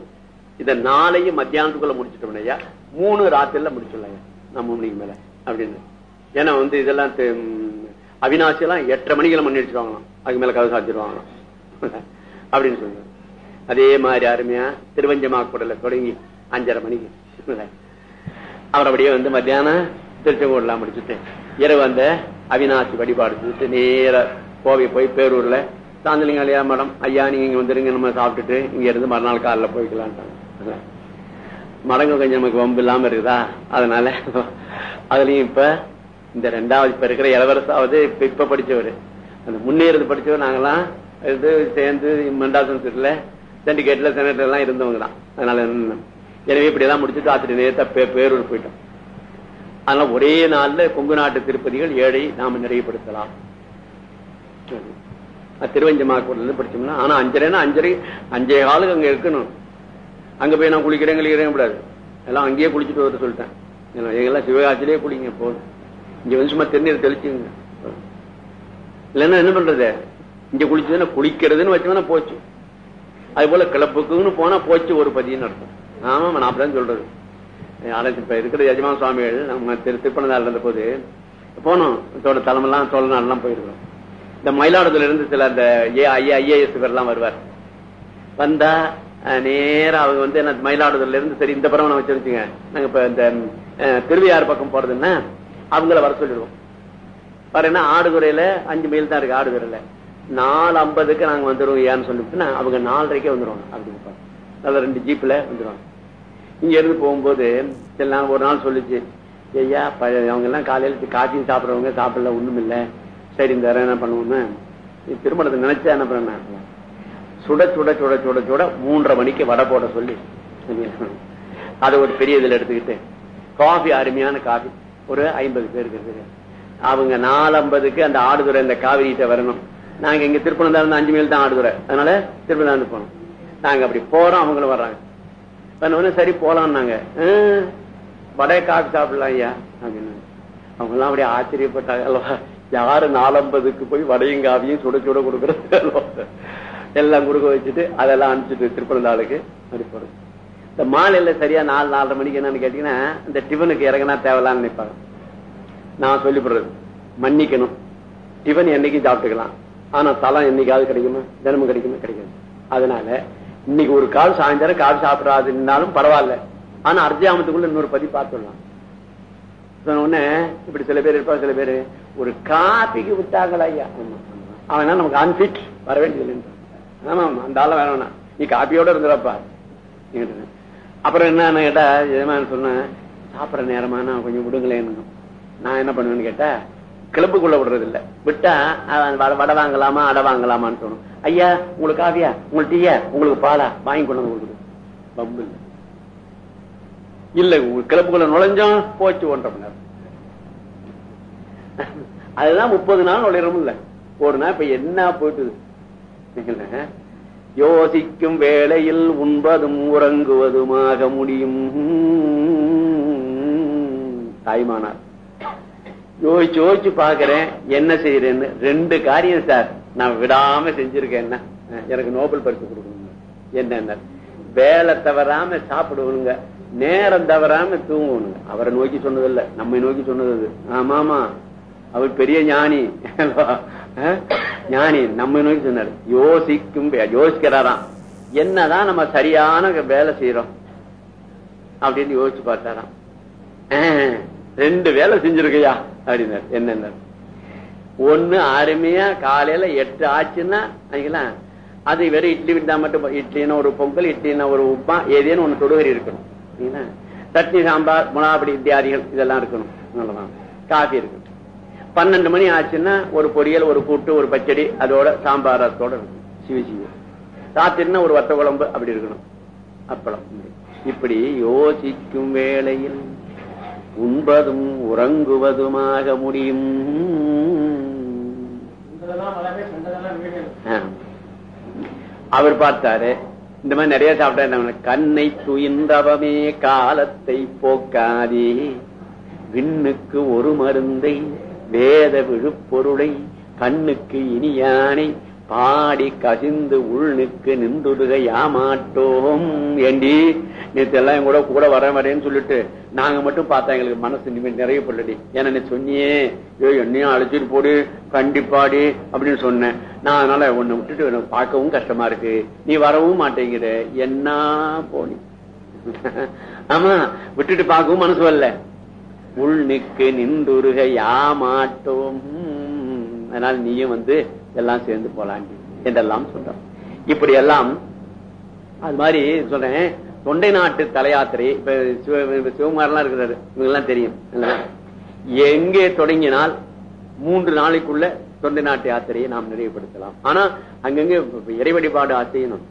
இத நாளையும் மத்தியானத்துக்குள்ள முடிச்சிட்டோம் ஐயா. மூணு ராத்திரில முடிச்சுடலாங்க. நான் மூணு மணிக்கு மேல. அப்படின்னு. ஏன்னா வந்து இதெல்லாம் அவினாசி எல்லாம் எட்டரை மணிக்கெல்லாம் மணி அடிச்சிருவாங்களாம். அதுக்கு மேல கதை சாத்திடுவாங்களாம். அப்படின்னு சொல்லுங்க அதே மாதிரி அருமையா திருவஞ்சமாக்கூடல தொடங்கி அஞ்சரை மணிக்கு. அவர் அப்படியே வந்து மத்தியானம் திருச்செங்கோடலாம் முடிச்சுட்டேன் இரவு அந்த அவினாசி வழிபாடு செஞ்சுட்டு நேர கோவை போய் பேரூர்ல சாந்தலிங்க ஐயா மேடம் ஐயா நீங்க இங்க வந்துருங்க நம்ம சாப்பிட்டுட்டு இங்க இருந்து மறுநாள் காலைல போய்க்கலான்ட்டாங்க மடங்கு கொஞ்சம் நமக்கு வம்பு இல்லாம இருக்குதா? அதனால அதுலயும் இப்ப இந்த ரெண்டாவது இப்ப இருக்கிற இளவரசாவது இப்ப இப்ப படிச்சவர். அந்த முன்னேறது படிச்சவர் நாங்கெல்லாம் இது சேர்ந்து மெண்டாசன்ஸ்ல சண்டிகேட்ல செனட்ல எல்லாம் இருந்தவங்க தான் அதனால என்ன- எனவே இப்படியெல்லாம் முடிச்சுட்டு ஆத்திரி நேரத்தை பேரூர் போயிட்டோம். அதனால ஒரே நாள்ல கொங்கு நாட்டு திருப்பதிகள் ஏழை நாம நிறைவுபடுத்தலாம். திருவஞ்சமாக்கூர்ல படிச்சோம்னா ஆனா அஞ்சரைன்னா அஞ்சரை அஞ்சே காலுக்கு அங்க இருக்கணும். அங்க போய் நான் குளிக்கிறேன் குளிக்கிறேன் கூடாது எல்லாம் அங்கேயே குளிச்சுட்டு வர சொல்லிட்டேன். ஏன்னா, எங்கெல்லாம் சிவகாசிலே குளிங்க போதும் இங்க வந்து சும்மா தென்னீர் தெளிச்சுங்க இல்லைன்னா என்ன பண்றது? இங்க குளிச்சதுன்னா குளிக்கிறதுன்னு வச்சோம்னா போச்சு. அது போல கிளப்புக்குன்னு போனா போச்சு ஒரு பதின்னு அர்த்தம். ஆமா நான் அப்படிதான் சொல்றது. இப்ப இருக்கிற யஜமான சுவாமிகள் நம்ம திரு திருப்பனந்தாள் இருந்த போது போனோம். தோட தலைமெல்லாம் சோழ நாடெல்லாம் போயிருக்கிறோம் இந்த மயிலாடுதுறையில இருந்து சில அந்த ஏ ஐஏ ஐஏஎஸ் எல்லாம் வருவார். வந்தா நேரம் நேரா அவங்க வந்து என்ன மயிலாடுதுறையில இருந்து சரி இந்த பரவனை வச்சு வச்சுங்க நாங்க இப்ப இந்த அஹ், திருவையாறு பக்கம் போறதுன்னா அவங்கள வர சொல்லிடுவோம். பாருன்னா ஆடுதுறையில அஞ்சு மைல் தான் இருக்கு ஆடுதுறையில. நாலு ஐம்பதுக்கு நாங்க வந்துருவோம் ஏன்னு சொல்லிட்டுனா அவங்க நாலரைக்கே வந்துருவாங்க அப்படின்னு நல்ல ரெண்டு ஜீப்ல வந்துருவாங்க. இங்க இருந்து போகும்போது சில நாள் ஒரு நாள் சொல்லுச்சு ஐயா ப- அவங்க எல்லாம் காலையில காஃபியும் சாப்பிடுறவங்க சாப்பிடல ஒண்ணும் இல்ல சரி இந்த என்ன பண்ணுவோம்னு திருமணத்தை நினைச்சா என்ன பண்ண சுட சுட சுட சுட சுட மூன்றரை மணிக்கு வடை போட சொல்லி. அதை ஒரு பெரிய இதுல எடுத்துக்கிட்டு காஃபி அருமையான காஃபி ஒரு ஐம்பது பேருக்கு இருக்குது அவங்க நாலு ஐம்பதுக்கு அந்த ஆடுதுறை இந்த காவிரிகிட்ட வரணும். நாங்க இங்க திருப்பணம் தான் அஞ்சு மைல் தான் ஆடுதுறை. அதனால திருப்பணம் போனோம் நாங்க அப்படி போறோம் அவங்களும் வர்றாங்க. சரி போலாம்னாங்க. நாங்க வடை காஃபி சாப்பிடலாம் ஐயா அப்படின்னு. அவங்க எல்லாம் அப்படியே ஆச்சரியப்பட்டாங்க. அல்லவா யாரு நாலம்பதுக்கு போய் வடையும் காவியும் சுட சுட கொடுக்கறது? அல்லவா? எல்லாம் கொடுக்க வச்சுட்டு அதெல்லாம் அனுப்பிச்சுட்டு திருப்பனந்தாளுக்கு அப்படி போறது. இந்த மாலையில சரியா நாலு நாலரை மணிக்கு என்னன்னு கேட்டீங்கன்னா இந்த டிஃபனுக்கு இறங்கினா தேவையில்லான்னு நினைப்பாங்க. நான் சொல்லிவிடுறது. மன்னிக்கணும். டிஃபன் என்னைக்கும் சாப்பிட்டுக்கலாம். ஆனா தலம் என்னைக்காவது கிடைக்குமா? தினமும் கிடைக்குமா? கிடைக்காது. அதனால இன்னைக்கு ஒரு கால் சாயந்தரம் கால் சாப்பிடாதுன்னாலும் பரவாயில்ல. ஆனா அர்ஜாமத்துக்குள்ள இன்னொரு பதி பார்த்துடலாம். சொன்ன உடனே இப்படி சில பேர் இருப்பாங்க சில பேர் ஒரு காபிக்கு விட்டாங்களா ஐயா? அவனா நமக்கு அன்பிட் வர வேண்டியது ஆமா ஆமா அந்த ஆள வேணாம் நீ காப்பியோட இருந்துடப்பா அப்புறம் என்ன கேட்டா எஜமான் சொன்னேன் சாப்பிடுற நேரமா நான் கொஞ்சம் விடுங்களேன்னு. நான் என்ன பண்ணுவேன்னு கேட்டா கிளப்புக்குள்ள விடுறது இல்ல விட்டா வடை- வாங்கலாமா அடை வாங்கலாமான்னு தோணும். ஐயா உங்களுக்கு காவியா உங்களுக்கு டீயா? உங்களுக்கு பாலா? வாங்கி கொண்டு வந்து கொடுக்குது. பம்பு இல்ல. இல்ல உங்க கிளப்புக்குள்ள நுழைஞ்சோம் போச்சு ஒன்றரை மணி நேரம். அதுதான் முப்பது நாள் நுழையிறோம் இல்ல. ஒரு நாள் இப்ப என்ன போயிட்டு யோசிக்கும் வேளையில் உண்பதும் உறங்குவதுமாக முடியும். தாய்மானார். யோசிச்சு யோசிச்சு பாக்குறேன் என்ன செய்யறேன்னு ரெண்டு காரியம் சார் நான் விடாம செஞ்சிருக்கேன். என்ன? எனக்கு நோபல் பரிசு கொடுக்கணும் என்ன வேலை தவறாம சாப்பிடுவனுங்க. நேரம் தவறாம தூங்கணுங்க. அவரை நோக்கி சொன்னதில்ல. நம்மை நோக்கி சொன்னது ஆமா ஆமா அவர் பெரிய ஞானி. ஞானி. நம்ம நோக்கி சொன்னார். யோசிக்கும் யோசிக்கிறாராம். என்னதான் நம்ம சரியான வேலை செய்யறோம் அப்படின்னு யோசிச்சு பார்த்தாராம். ரெண்டு வேலை செஞ்சிருக்கையா? அப்படின்னாரு. என்னென்ன ஒண்ணு அருமையா காலையில எட்டு ஆச்சுன்னா அது வெறும் இட்லி விட்டா மட்டும் இட்லினா இட்லின்னா ஒரு பொங்கல் இட்லின்னா ஒரு உப்பா ஏதேனும் ஒண்ணு தொடுகறி இருக்கணும். சட்னி சாம்பார் முனாபடி இத்தியாதிகள் இதெல்லாம் இருக்கணும். காஃபி இருக்கணும். பன்னெண்டு மணி ஆச்சுன்னா ஒரு பொரியல் ஒரு கூட்டு ஒரு பச்சடி அதோட சாம்பார் ரசத்தோட இருக்கணும் சிவ சிவ. ஒரு வத்த குழம்பு அப்படி இருக்கணும். அப்பளம். இப்படி யோசிக்கும் வேளையில் உண்பதும் உறங்குவதுமாக முடியும். அவர் பார்த்தாரு இந்த மாதிரி நிறைய சாப்பிட்டா? கண்ணை துயின்றவமே காலத்தை போக்காதே. விண்ணுக்கு ஒரு மருந்தை வேத விழுப்பொருளை கண்ணுக்கு இனியானை பாடி கசிந்து உள்னுக்கு நின்றுடுக யாமாட்டோம் ஏண்டி? நேத்து எல்லாம் என் கூட கூட வர வரேன்னு சொல்லிட்டு நாங்க மட்டும் பார்த்தா எங்களுக்கு மனசு நிம்மதி நிறைய பள்ளடி ஏன்னா நீ சொன்னியே ஐயோ என்னையும் அழைச்சிட்டு போடு கண்டிப்பாடி அப்படின்னு சொன்னேன். நான் அதனால உன்னை விட்டுட்டு எனக்கு பார்க்கவும் கஷ்டமா இருக்கு. நீ வரவும் மாட்டேங்கிற. என்ன போனி? ஆமா விட்டுட்டு பார்க்கவும் மனசு வரல. உள்நிக்கு நின்றுருக யாமாட்டோம். அதனால நீயும் வந்து எல்லாம் சேர்ந்து போலாண்டி என்றெல்லாம் சொல்றான். இப்படி எல்லாம் அது மாதிரி சொல்றேன். தொண்டை நாட்டு தலையாத்திரை இப்ப சிவ- சிவகுமாரெல்லாம் இருக்கிறாரு. இவங்கெல்லாம் தெரியும். எங்கே தொடங்கினால் மூன்று நாளைக்குள்ள தொண்டை நாட்டு யாத்திரையை நாம் நிறைவுபடுத்தலாம். ஆனா அங்கங்க இறைவழிபாடு ஆசையணும்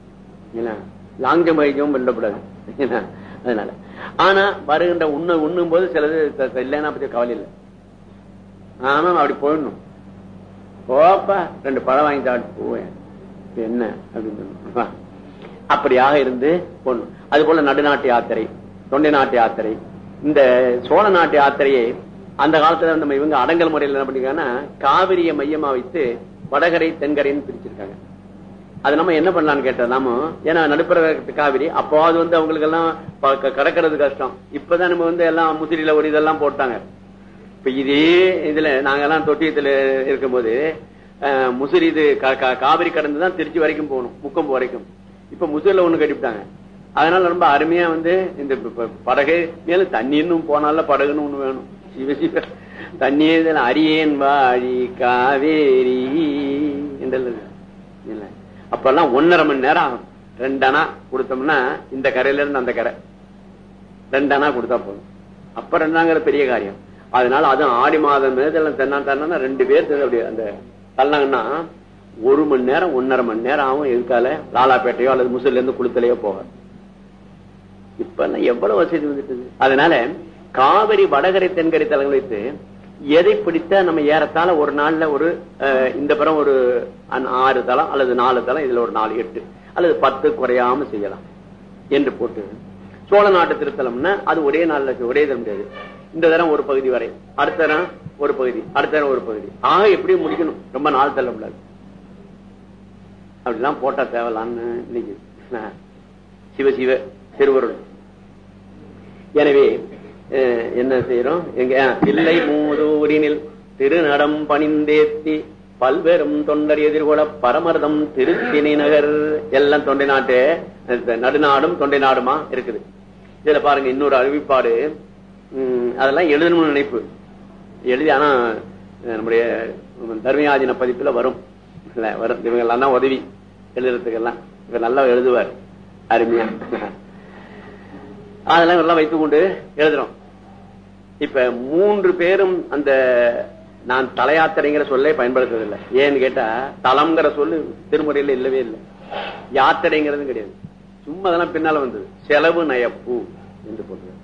வழிபாடு செய்யணும் இல்ல அதனால. ஆனா வருகின்ற உண்ண உண்ணும் போது சிலது இல்லைன்னா பத்தி கவலை இல்லை. ஆமா அப்படி போயிடணும். போப்பா ரெண்டு பழம் வாங்கி சாப்பிட்டு போவேன். என்ன? அப்படின்னு அப்படியாக இருந்து பொண்ணு அது போல நடுநாட்டு யாத்திரை தொண்டை நாட்டு யாத்திரை. இந்த சோழ நாட்டு யாத்திரையை அந்த காலத்துல நம்ம இவங்க அடங்கல் முறையில் என்ன பண்ணிருக்காங்கன்னா காவிரியை மையமா வைத்து வடகரை தென்கரைன்னு பிரிச்சிருக்காங்க. அது நம்ம என்ன பண்ணலாம்னு கேட்டோம் நாம ஏன்னா நடுப்புற காவிரி அப்போது வந்து அவங்களுக்கு எல்லாம் ப- க- கடக்கிறது கஷ்டம். இப்பதான் நம்ம வந்து எல்லாம் முசிறியில ஒரு இதெல்லாம் போட்டாங்க. இப்ப இதே இதுல நாங்கெல்லாம் தொட்டியத்துல இருக்கும்போது முசிறி இது காவிரி கடந்து தான் திருச்சி வரைக்கும் போகணும் முக்கம்பு வரைக்கும். இப்ப முசிறில ஒண்ணு கட்டிவிட்டாங்க. அதனால ரொம்ப அருமையா வந்து இந்த ப- படகு மேலும் தண்ணி போனால படகுன்னு ஒண்ணு வேணும். சிவ சிவ. தண்ணி அரியேன் வாழி காவேரி என்றல்ல அப்பெல்லாம் ஒன்னரை மணி நேரம் ஆகும். ரெண்டனா கொடுத்தோம்னா இந்த கரையில இருந்து அந்த கரை. ரெண்டனா கொடுத்தா போதும். அப்ப ரெண்டாங்கிற பெரிய காரியம். அதனால அதுவும் ஆடி மாதம் மேதெல்லாம் தென்னா தன்னா ரெண்டு பேர் அப்படி அந்த தள்ளாங்கன்னா ஒரு மணி நேரம் ஒன்னரை மணி நேரம் ஆகும் எதுக்கால? லாலாப்பேட்டையோ அல்லது முசில இருந்து குளுத்தலையோ போக. இப்ப எல்லாம் எவ்வளவு வசதி வந்துட்டு அதனால காவிரி வடகரை தென்கரை தலங்களுக்கு வைத்து எதை பிடித்தா நம்ம ஏறத்தாழ ஒரு நாள்ல ஒரு அஹ், இந்த பிறம் ஒரு ஆறு தளம் அல்லது நாலு தளம் இதுல ஒரு நாலு எட்டு அல்லது பத்து குறையாம செய்யலாம் என்று போட்டு. சோழ நாட்டு திருத்தலம்னா அது ஒரே நாள்ல ஒரே தரம் முடியாது. இந்த தரம் ஒரு பகுதி வரை. அடுத்த தரம் ஒரு பகுதி அடுத்த தரம் ஒரு பகுதி. ஆக எப்படியும் முடிக்கணும்? ரொம்ப நாள் தள்ள முடியாது அப்படிலாம் போட்டா தேவலான்னு இன்னைக்கு ஆஹ், சிவ சிவ திருவருள் எனவே என்ன செய்யறோம் எங்க இல்லை மூதூரினில் திருநடம் பணிந்தேத்தி பல்வேறும் தொண்டர் எதிர்கொள பரமர்தம் திருத்தினை நகர். எல்லாம் தொண்டை நாட்டு நடுநாடும் தொண்டை நாடுமா இருக்குது. இதுல பாருங்க இன்னொரு அறிவிப்பாடு. உம், அதெல்லாம் எழுதணும்னு நினைப்பு. எழுதி ஆனா நம்முடைய தர்மயாஜின பதிப்புல வரும். வரும். இவங்க எல்லாம் தான் உதவி எழுதுறதுக்கெல்லாம். இவர் நல்லா எழுதுவார். அருமையா. அதெல்லாம் எல்லாம் வைத்துக் கொண்டு எழுதுறோம். இப்ப மூன்று பேரும் அந்த நான் தலையாத்திரைங்கிற சொல்லே பயன்படுத்துறதில்லை ஏன்னு கேட்டா தலம்ங்கிற சொல்லு திருமுறையில இல்லவே இல்லை. யாத்திரைங்கிறதும் கிடையாது. சும்மா அதெல்லாம் பின்னால வந்தது. செலவு நயப்பு என்று போடுறது.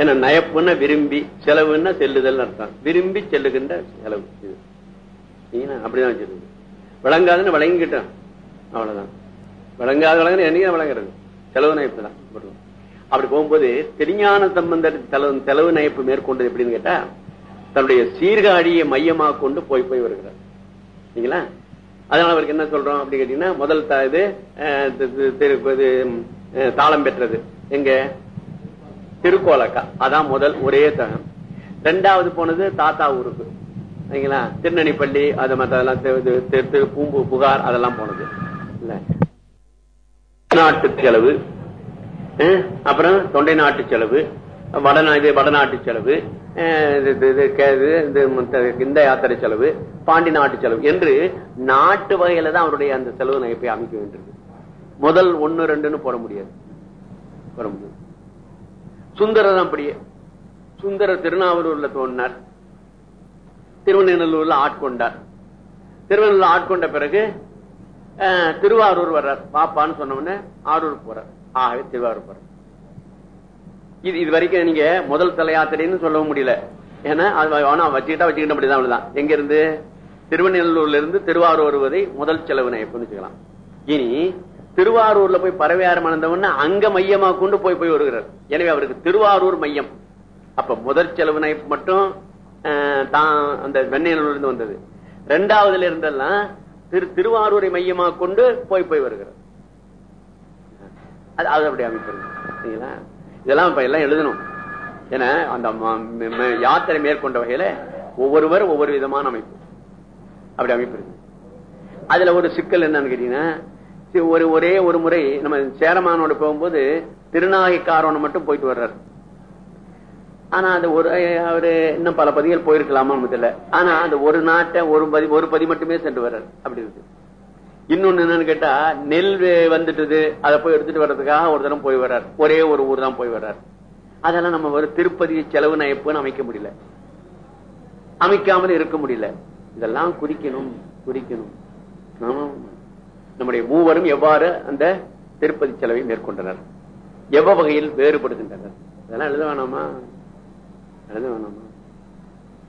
ஏன்னா நயப்புன்னா விரும்பி செலவுன்னா செல்லுதல் அர்த்தம். விரும்பி செல்லுகின்ற செலவு அப்படிதான் வச்சிருக்கு விளங்காதுன்னு விளங்கிக்கிட்டோம் அவ்வளவுதான். விளங்காத விளங்குன்னு என்னைக்கு விளங்குறது? செலவு நயப்பு தான். அப்படி போகும்போது திருஞான சம்பந்தர் செலவு செலவு நயப்பு மேற்கொண்டது எப்படின்னு கேட்டா தன்னுடைய சீர்காழியை மையமாக கொண்டு போய் போய் வருகிறார். சரிங்களா? அதனால அவருக்கு என்ன சொல்றோம் அப்படி கேட்டீங்கன்னா முதல் இது அஹ், இது, தாளம் பெற்றது. எங்க? திருக்கோலக்கா. அதான் முதல் ஒரே தகம். ரெண்டாவது போனது தாத்தா ஊருக்கு. சரிங்களா? திருநெல்லிப்பள்ளி அது மற்ற அதெல்லாம் திரு பூம்பு புகார் அதெல்லாம் போனது. இல்ல. நாட்டு செலவு. அப்புறம் தொண்டை நாட்டு செலவு வடநா இது வடநாட்டு செலவு அஹ் இது- இது- இது இந்த யாத்திரை செலவு பாண்டி நாட்டு செலவு என்று நாட்டு வகையில தான் அவருடைய அந்த செலவு நகைப்பை அமைக்க வேண்டியது முதல் ஒன்னு ரெண்டுன்னு போட முடியாது. போட முடியாது. சுந்தரர் அப்படியே சுந்தரர் திருநாவலூர்ல தோன்றினார். திருவண்ணூர்ல ஆட்கொண்டார். திருவண்ணூர்ல ஆட்கொண்ட பிறகு அஹ், திருவாரூர் வர்றார். பாப்பான்னு சொன்ன உடனே ஆரூர் போறார். ஆகவே திருவாரூர் இது இது வரைக்கும் நீங்க முதல் தலை யாத்திரைன்னு சொல்லவும் முடியல. ஏன்னா அது வச்சுக்கிட்டா வச்சுக்கிட்ட அப்படிதான் அவ்வளவுதான். எங்க இருந்து திருவண்ணூர்ல இருந்து திருவாரூர் வருவதை முதல் செலவு நயப்புன்னு இனி திருவாரூர்ல போய் பறவையாரம் அடைந்தவொன்னு அங்க மையமா கொண்டு போய் போய் வருகிறார். எனவே அவருக்கு திருவாரூர் மையம். அப்ப முதல் செலவு நயப்பு மட்டும் தான் அந்த வெண்ணையில இருந்து வந்தது. ரெண்டாவதுல இருந்தெல்லாம் திரு திருவாரூரை மையமா கொண்டு போய் போய் வருகிறார். அது அது அப்படி அமைப்பிருங்க இதெல்லாம் இப்ப எல்லாம் எழுதணும். ஏன்னா அந்த யாத்திரை மேற்கொண்ட வகையில ஒவ்வொருவர் ஒவ்வொரு விதமான அமைப்பு. அப்படி அமைப்பு இருக்கு. அதுல ஒரு சிக்கல் என்னன்னு கேட்டீங்கன்னா ஒரு ஒரே ஒரு முறை நம்ம சேரமானோட போகும்போது திருநாகைக்காரவனை மட்டும் போயிட்டு வர்றாரு. ஆனா அந்த ஒரு அவரு இன்னும் பல பதிகள் போயிருக்கலாமா தெரியல. ஆனா அந்த ஒரு நாட்டை ஒரு பதி ஒரு பதி மட்டுமே சென்று வர்றாரு. அப்படி இருக்கு. இன்னொன்னு என்னன்னு கேட்டா நெல் வே- வந்துட்டுது அதை போய் எடுத்துட்டு வர்றதுக்காக ஒரு தினம் போய் வர்றார். ஒரே ஒரு ஊர் தான் போய் வர்றார். அதெல்லாம் நம்ம ஒரு திருப்பதி செலவு நயப்புன்னு அமைக்க முடியல. அமைக்காமல் இருக்க முடியல. இதெல்லாம் குறிக்கணும் குறிக்கணும். நம்முடைய மூவரும் எவ்வாறு அந்த திருப்பதி செலவை மேற்கொண்டனர்? எவ்வ வகையில் வேறுபடுகின்றனர்? இதெல்லாம் எழுத வேணாமா? எழுத வேணாமா?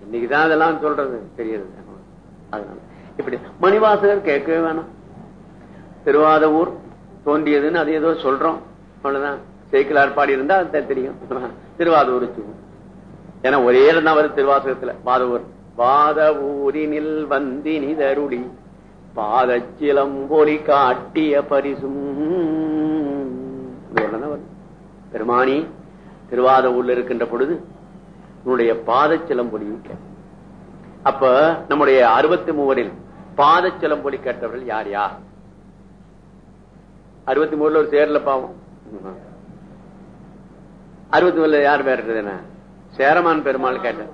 இன்னைக்குதான் அதெல்லாம் சொல்றது. தெரியுது. அதனால. இப்படி மணிவாசகர் கேட்கவே வேணாம். திருவாத ஊர் தோன்றியதுன்னு அது ஏதோ சொல்றோம். அவ்வளவுதான். சேக்கிலார் பாடி இருந்தா அது தெரியும். திருவாதூர் ஏன்னா ஒரே தான் வருது திருவாசகத்துல. வாதவூர் வாத ஊரினில் வந்தினி தருடி பாதச்சிலம்பொலி காட்டிய பரிசும். பெருமானி திருவாத ஊர்ல இருக்கின்ற பொழுது உன்னுடைய பாதச்சிலம்பொலி அப்ப நம்முடைய அறுபத்தி மூவரில் பாதச்சிலம்பொலி கேட்டவர்கள் யார் யார் அறுபத்தி மூணுல ஒரு சேரல பாவம். அறுபத்தி மூணுல யார் பேர் சேரமான் பெருமாள் கேட்டேன்.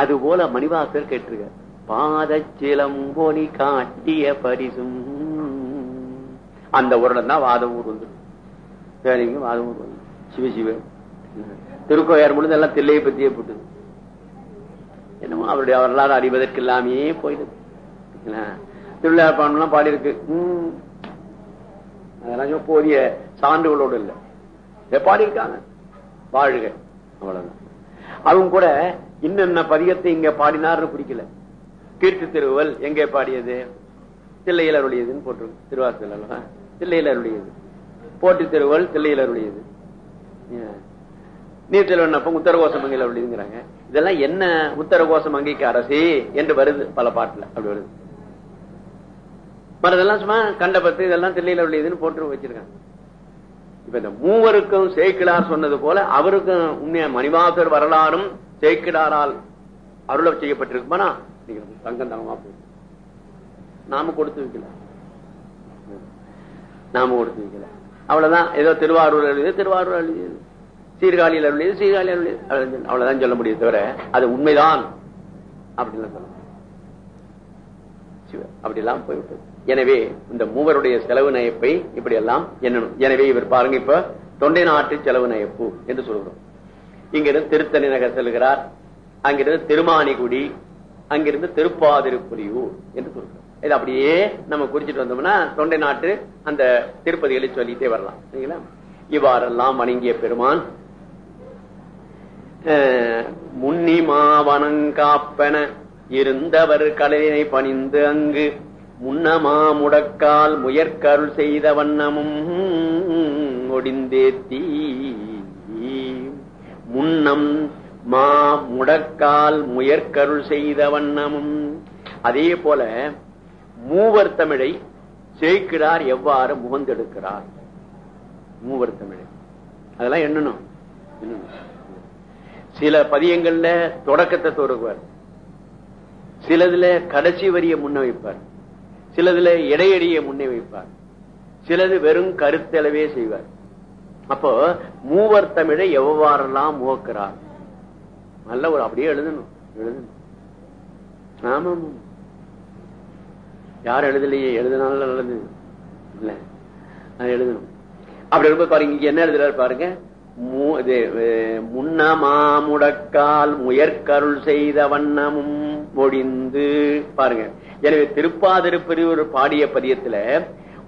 அது போல மணிவாசர் கேட்டிருக்க பாதச்சிலம்பொலி காட்டிய பரிசும். அந்த ஊரில் தான் வாதம் ஊர் வந்து. சரிங்க வாதம் ஊர் வந்து. சிவ சிவ. திருக்கோயார் முழுது எல்லாம் தில்லையை பத்தியே போட்டுது. என்னமோ அவருடைய வரலாறு அறிவதற்கு எல்லாமே போயிடுது திருவிழாப்பான்லாம் பாடலாம் பாடியிருக்கு. அதெல்லாம் போதிய சான்றுகளோடு இல்லை. இதை பாடியிருக்காங்க. வாழ்க. அவ்வளவுதான். அவங்க கூட இன்னென்ன பதிகத்தை இங்க பாடினார்னு பிடிக்கல. கீர்த்தி திருவல் எங்கே பாடியது? தில்லையில் அருளியதுன்னு போட்டிருக்கு. திருவாசல் தில்லையில் அருளியது. போட்டி திருவல் தில்லையில் அருளியது. ஏன்? உத்தரகோசம் உத்தரகோசமங்கையில் அருளியதுங்கிறாங்க. இதெல்லாம் என்ன உத்தரகோசம் உத்தரகோசமங்கைக்கு அரசி என்று வருது பல பாட்டுல. அப்படி வருது. மற்றதெல்லாம் சும்மா கண்டபத்து இதெல்லாம் தில்லையில உள்ளதுன்னு போட்டு வச்சிருக்காங்க. இப்ப இந்த மூவருக்கும் சேக்கிடார் சொன்னது போல அவருக்கும் உண்மையா மணிவாசர் வரலாறும் சேக்கிடாரால் அருள செய்யப்பட்டிருக்குமானா நீங்க தங்கம் தங்கமா நாம கொடுத்து வைக்கல. நாம கொடுத்து வைக்கல. அவ்வளவுதான். ஏதோ திருவாரூர் எழுதியது திருவாரூர் எழுதியது. சீர்காழியில் அருளியது சீர்காழி அருளியது அவ்வளவுதான் சொல்ல முடியும் தவிர அது உண்மைதான். அப்படின்னு சொல்லலாம் முடியாது. சிவ- அப்படிலாம் போய்விட்டது. எனவே இந்த மூவருடைய செலவு நயப்பை இப்படி எல்லாம் எண்ணணும். எனவே இவர் பாருங்க இப்ப தொண்டை நாட்டு செலவு நயப்பு என்று சொல்கிறோம். இங்கிருந்து திருத்தணி நகர் செல்கிறார். அங்கிருந்து திருமானிகுடி அங்கிருந்து திருப்பாதிருப்புலியூர் என்று சொல்கிறோம். இது அப்படியே நம்ம குறிச்சிட்டு வந்தோம்னா தொண்டை நாட்டு அந்த திருப்பதிகளை சொல்லிட்டே வரலாம். சரிங்களா? இவ்வாறெல்லாம் வணங்கிய பெருமான் அஹ், முன்னி மாவனங்காப்பன இருந்தவர் கடலினை பணிந்து அங்கு முன்னமா முடக்கால் முயற்கருள் செய்த வண்ணமும் ஒடிந்தேத்தி. முன்னம் மா முடக்கால் முயற்கருள் செய்த வண்ணமும். அதே போல மூவர் தமிழை ஜெயிக்கிறார் எவ்வாறு முகந்தெடுக்கிறார். மூவர் தமிழை. அதெல்லாம் எண்ணணும். சில பதியங்கள்ல தொடக்கத்தை தொடங்குவார் சிலதுல கடைசி வரிய முன்ன வைப்பார் சிலதுல இடையடியை முன்னே வைப்பார். சிலது வெறும் கருத்தளவே செய்வார். அப்போ மூவர் தமிழை எவ்வாறெல்லாம் முகக்கிறார்? நல்ல ஒரு அப்படியே எழுதணும் எழுதணும். ஆமா யார் எழுதலையே? எழுதினாலும் நல்லது. இல்ல. அது எழுதணும். அப்படி இருக்கும் பாருங்க இங்க என்ன எழுதுறாரு பாருங்க? மு- இது, முன்னமாமுடக்கால் முயற்கருள் செய்த வண்ணமும் ஒடிந்து பாருங்க. எனவே திருப்பாதிருப்பெரியூர் பாடிய பதியத்துல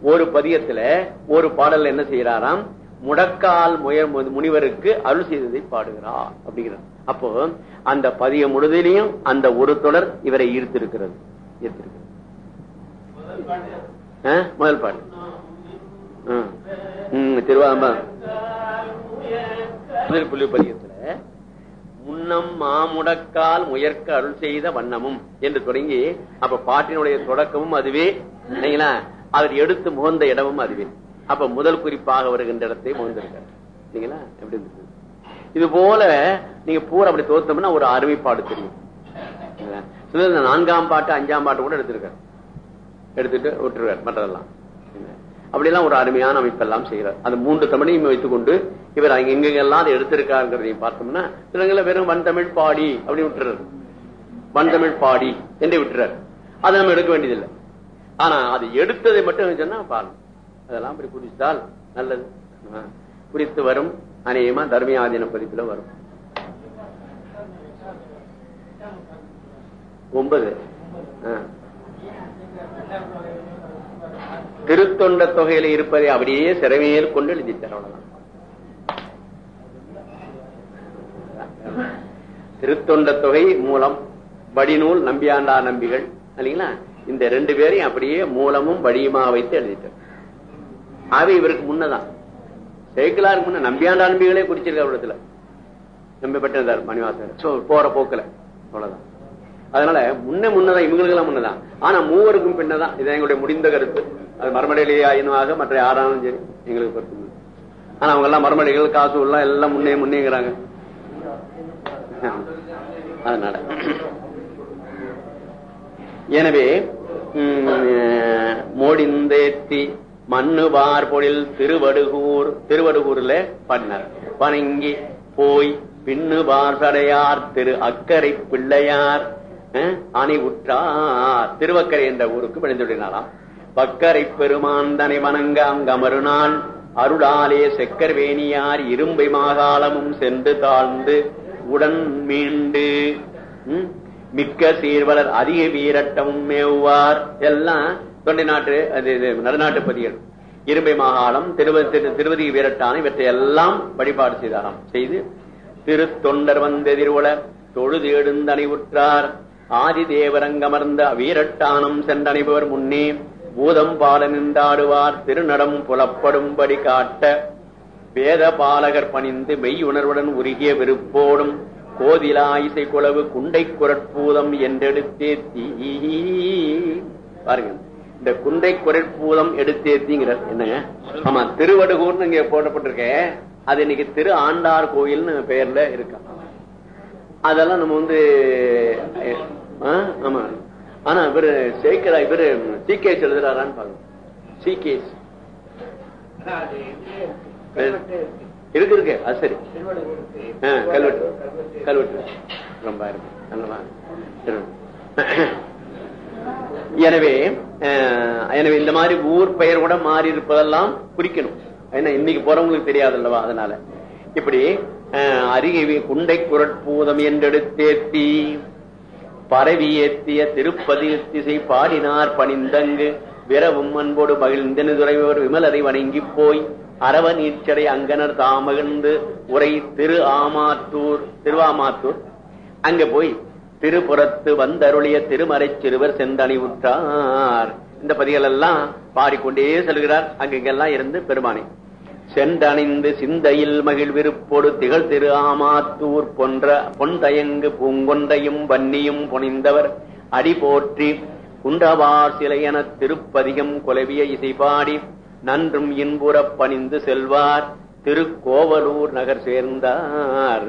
ஒரு பதியத்துல ஒரு பாடல் என்ன செய்யறாராம் முடக்கால் முயர் முனிவருக்கு அருள் செய்ததை பாடுகிறார் அப்படிங்கிறார். அப்போ அந்த பதிய முழுதிலையும் அந்த ஒரு தொடர் இவரை ஈர்த்திருக்கிறது ஈர்த்திருக்கிறது. முதல் பாடல் ம். புள்ளி பதியத்துல முன்னம் மாமுடக்கால் முயற்க அருள் செய்த வண்ணமும் என்று தொடங்கி அப்ப பாட்டினுடைய தொடக்கமும் அதுவே இல்லைங்களா? அவர் எடுத்து முகந்த இடமும் அதுவே. அப்ப முதல் குறிப்பாக வருகின்ற இடத்தை முகந்திருக்காரு. இல்லைங்களா? எப்படி இருந்தது? இது போல நீங்க பூரா அப்படி தோத்தோம்னா ஒரு அருமைப்பாடு தெரியும். நான்காம் பாட்டு அஞ்சாம் பாட்டு கூட எடுத்திருக்காரு. எடுத்துட்டு விட்டுருக்காரு மற்றதெல்லாம். அப்படிலாம் ஒரு அருமையான அமைப்பெல்லாம் செய்கிறார். அந்த மூன்று தமிழையும் வைத்துக் கொண்டு இவர் அங்க எங்கெங்கெல்லாம் அதை எடுத்திருக்காருங்கிறதையும் பார்த்தோம்னா சிலங்களை வெறும் வன் தமிழ் பாடி அப்படி விட்டுறாரு. வன் தமிழ் பாடி என்று விட்டுறாரு. அதை நம்ம எடுக்க வேண்டியதில்லை. ஆனா அது எடுத்ததை மட்டும் சொன்னா பாருங்க. அதெல்லாம் அப்படி குறித்தால் நல்லது. குறித்து வரும் அநேகமா தர்மியாதீன பதிப்புல வரும். ஒன்பது. ஆஹ் திருத்தொண்ட தொகையில இருப்பதை அப்படியே சிறமையில் கொண்டு எழுதிட்டார் அவ்வளவுதான். திருத்தொண்ட தொகை மூலம் வடிநூல் நம்பியாண்டா நம்பிகள் இல்லைங்களா? இந்த ரெண்டு பேரையும் அப்படியே மூலமும் வடியுமா வைத்து எழுதிட்டார் ஆக இவருக்கு முன்னதான். சேக்கலாருக்கு முன்ன நம்பியாண்டா நம்பிகளே குடிச்சிருக்காரு இடத்துல நம்பப்பட்டிருந்தார் பெற்றிருந்தார் மணிவாசர் போற போக்குல. அவ்வளவுதான். அதனால முன்ன முன்னதான் இவங்களுக்கு எல்லாம் முன்னதான். ஆனா மூவருக்கும் பின்னதான். இதான் எங்களுடைய முடிந்த கருத்து. அது மறுமடையிலேயே ஆயினமாக மற்ற யாராலும் சரி எங்களுக்கு பொறுத்து ஆனா அவங்க எல்லாம் மறுமடைகள் காசு எல்லாம் எல்லாம் முன்னே முன்னேங்கிறாங்க. அதனால. எனவே மோடிந்தேத்தி மண்ணு பார்பொழில் திருவடுகூர் திருவடுகூர்ல பாடினார். வணங்கி போய் பின்னு சடையார் திரு அக்கரை பிள்ளையார் அணி உற்றார் திருவக்கரை என்ற ஊருக்கு விளைந்துள்ளாராம் பக்கரை பெருமான் தனை வணங்க அங்கமருணான் அருளாலே செக்கர்வேணியார் இரும்பை மாகாளமும் சென்று தாழ்ந்து உடன் மீண்டு. மிக்க சீர்வலர் அதிக வீரட்டமும் மேவுவார். எல்லாம் தொண்டை நாட்டு அது நடுநாட்டு பதிகள். இரும்பை மாகாளம் திருவதி திருவதி வீரட்டான இவற்றை எல்லாம் வழிபாடு செய்தாராம். செய்து திரு தொண்டர் வந்தெதிர்வள தொழுது எழுந்தனை உற்றார் ஆதி தேவரங்கமர்ந்த வீரட்டானம் சென்றனைபவர் முன்னே பூதம் பால நின்றாடுவார் திருநடம் புலப்படும்படி காட்ட வேத பாலகர் பணிந்து மெய்யுணர்வுடன் உருகிய விருப்போடும் கோதிலா இசை குளவு குண்டை குரட்பூதம் என்றெடுத்தேத்தி பாருங்க இந்த குண்டை குரட்பூதம் எடுத்தேத்திங்கிறார் என்னங்க? ஆமா திருவடுகூர்னு இங்க போடப்பட்டிருக்கேன் அது இன்னைக்கு திரு ஆண்டார் கோயில்னு பெயர்ல இருக்கா? அதெல்லாம் நம்ம வந்து ஆமா. ஆனா இவரு சேர்க்கிறா இவரு சீகேஸ் எழுதுறாரான்னு பாருங்க. இருக்கு இருக்கு. அது சரி. கல்வெட்டு. கல்வெட்டு. ரொம்ப இருக்கு. நல்லவா எனவே எனவே இந்த மாதிரி ஊர் பெயர் கூட மாறி இருப்பதெல்லாம் குறிக்கணும். ஏன்னா இன்னைக்கு போறவங்களுக்கு தெரியாது அல்லவா அதனால. இப்படி அஹ், அருகே குண்டை குரட்பூதம் என்றெடுத்தேத்தி. பரவி ஏத்திய திருப்பதி திசை பாடினார் பணிந்தங்கு விரவும் அன்போடு மகிழ்ந்தனு துறைவர் விமலரை வணங்கி போய் அரவ நீச்சடை அங்கனர் தாமகிழ்ந்து உரை திரு ஆமாத்தூர் திருவாமாத்தூர். அங்க போய் திருப்புறத்து வந்தருளிய திருமறை சிறுவர் செந்தணி இந்த பதிகள் எல்லாம் பாடிக்கொண்டே செல்கிறார். அங்கெல்லாம் இருந்து பெருமானை. சென்றணிந்து சிந்தையில் மகிழ்விருப்பொடு திகழ் திரு ஆமாத்தூர் போன்ற பொன் தயங்கு பூங்கொன்றையும் வன்னியும் புனிந்தவர் அடி போற்றி குண்டவார் சிலை திருப்பதிகம் கொலவிய இசை பாடி நன்றும் இன்புறப் பணிந்து செல்வார் திருக்கோவலூர் நகர் சேர்ந்தார்.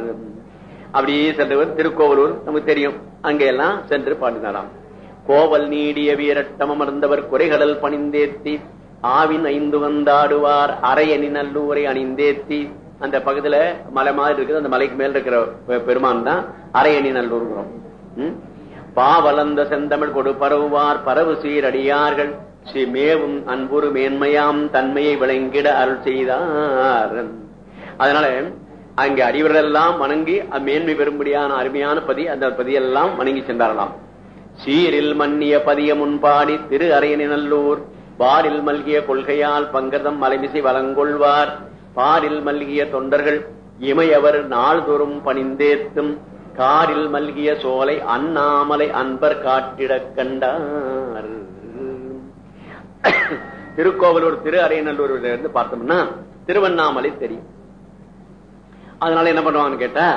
அப்படியே சென்றவர் திருக்கோவலூர் நமக்கு தெரியும். அங்கெல்லாம் சென்று பாடினாராம். கோவல் நீடிய வீரட்டம் அமர்ந்தவர் குறைகடல் பணிந்தேத்தி ஆவின் ஐந்து வந்தாடுவார். அரையணி நல்லூரை அணிந்தேத்தி. அந்த பக்கத்துல மலை மாதிரி இருக்குது. அந்த மலைக்கு மேல இருக்கிற பெ- பெருமான் தான் அரையணி நல்லூர் ம்? பாவலந்த செந்தமிழ் கொடு பரவுவார். பரவு சீரடியார்கள் ஸ்ரீ மேவும் அன்புரு மேன்மையாம் தன்மையை விளங்கிட அருள் செய்தார். அதனால அங்கே அறிவரெல்லாம் வணங்கி மேன்மை பெறும்படியான அருமையான பதி அந்த பதியெல்லாம் வணங்கி சென்றாரலாம் சீரில் மன்னிய பதிய முன்பாடி திரு அரையணி நல்லூர். பாரில் மல்கிய கொள்கையால் பங்கதம் மலைமிசை வளங்கொள்வார் பாரில் மல்கிய தொண்டர்கள் இமையவர் நாள்தோறும் பணிந்தேத்தும். காரில் மல்கிய சோலை அண்ணாமலை அன்பர் காட்டிடக் கண்டார். திருக்கோவலூர் திரு அரையநல்லூர்ல இருந்து பார்த்தோம்னா திருவண்ணாமலை தெரியும். அதனால என்ன பண்ணுவாங்கன்னு கேட்டா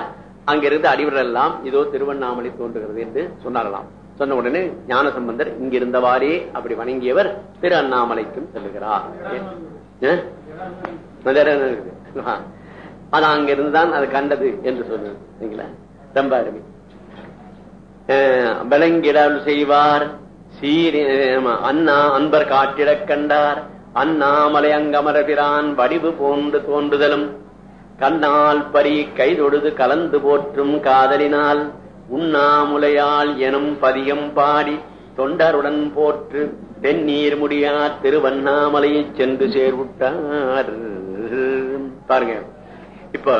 அங்கிருந்து அடிவிடலாம் இதோ திருவண்ணாமலை தோன்றுகிறது என்று சொன்னாரலாம் சொன்ன உடனே ஞான சம்பந்தர் இங்க இருந்தவாறே அப்படி வணங்கியவர் திரு அண்ணாமலைக்கும் செல்லுகிறார். அது வேற அது அங்க இருந்துதான் அது கண்டது என்று சொன்னீங்களா ரொம்ப அருமை. விளங்கிடல் செய்வார். சீரி அண்ணா அன்பர் காட்டிடக் கண்டார். அண்ணாமலை அங்கமரபிரான் வடிவு போன்று தோன்றுதலும். கண்ணால் பறி கைதொடுது கலந்து போற்றும் காதலினால். உண்ணாமுலையால் எனும் பதியம் பாடி தொண்டருடன் போற்று தென்னீர் முடியா திருவண்ணாமலையை சென்று சேர்விட்டார். பாருங்க. இப்ப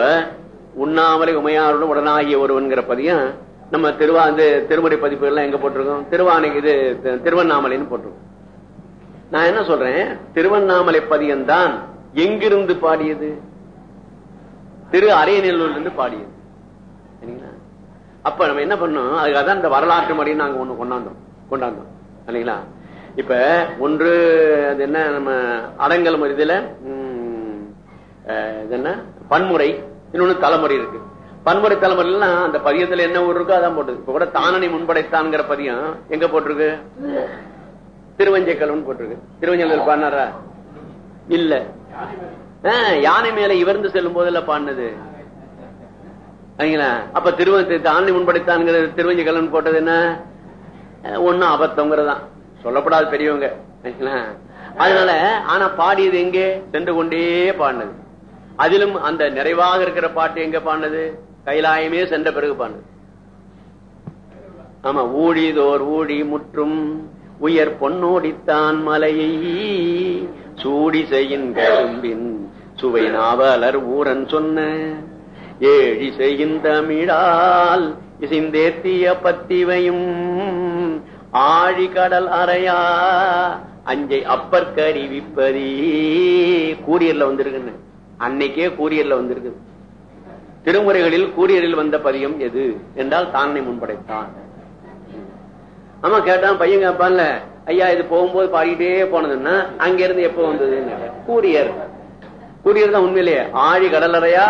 உண்ணாமலை உமையாருடன் உடனாகிய ஒருவன்கிற பதியம் நம்ம திருவா இந்த திருமுறை பதிப்புகள்லாம் எங்க போட்டிருக்கோம்? திருவானை இது திருவண்ணாமலைன்னு போட்டிருக்கோம். நான் என்ன சொல்றேன்? திருவண்ணாமலை பதியம் தான் எங்கிருந்து பாடியது? திரு அரையநல்லூர்ல இருந்து பாடியது. அப்ப நம்ம என்ன பண்ணோம் அதுக்காக தான் இந்த வரலாற்று முறையும் நாங்க ஒண்ணு கொண்டாந்தோம். கொண்டாந்தோம். இல்லைங்களா? இப்ப ஒன்று அது என்ன? நம்ம அடங்கல் இதுல இது என்ன? பன்முறை. இன்னொன்னு தலைமுறை இருக்கு. பன்முறை தலைமுறைலாம் அந்த பதியத்துல என்ன ஊர் இருக்கோ அதான் போட்டுது. இப்ப கூட தானனை முன்படைத்தான்ங்கிற பதியம் எங்க போட்டிருக்கு? திருவஞ்சைக்கலவன் போட்டிருக்கு. திருவஞ்சல் பாடினாரா? இல்ல. யானை மேல இவர்ந்து செல்லும் போதுல பாடினது. அப்ப திருவ தாண்டி முன்படைத்தான் திருவஞ்சி கல்லன் போட்டது என்ன? ஒன்னும் அபத்தங்கிறதான் சொல்லப்படாது பெரியவங்க அதனால ஆனா பாடியது எங்கே? சென்று கொண்டே பாடினது. அதிலும் அந்த நிறைவாக இருக்கிற பாட்டு எங்க பாடினது? கைலாயமே சென்ற பிறகு பாடினது. ஆமா ஊழிதோர் ஊழி முற்றும் உயர் பொன்னோடித்தான் மலையை சூடி செய்யின் கரும்பின் சுவை நாவலர் ஊரன் சொன்ன ஏழி செய்யின் தமிழால் இசைந்தேத்திய பத்திவையும் ஆழி கடல் அறையா அஞ்சை அப்பற்கறிவிப்பதே கூரியர்ல வந்திருக்குன்னு. அன்னைக்கே கூரியர்ல வந்திருக்கு திருமுறைகளில் கூரியரில் வந்த பதியம் எது என்றால் தானே முன்படைத்தான். ஆமா கேட்டான் பையன் கேட்பான்ல ஐயா இது போகும்போது பாடிக்கிட்டே போனதுன்னா அங்க இருந்து எப்ப வந்தது கூரியர். கூரியர் தான் உண்மையிலேயே. ஆழி கடலறையா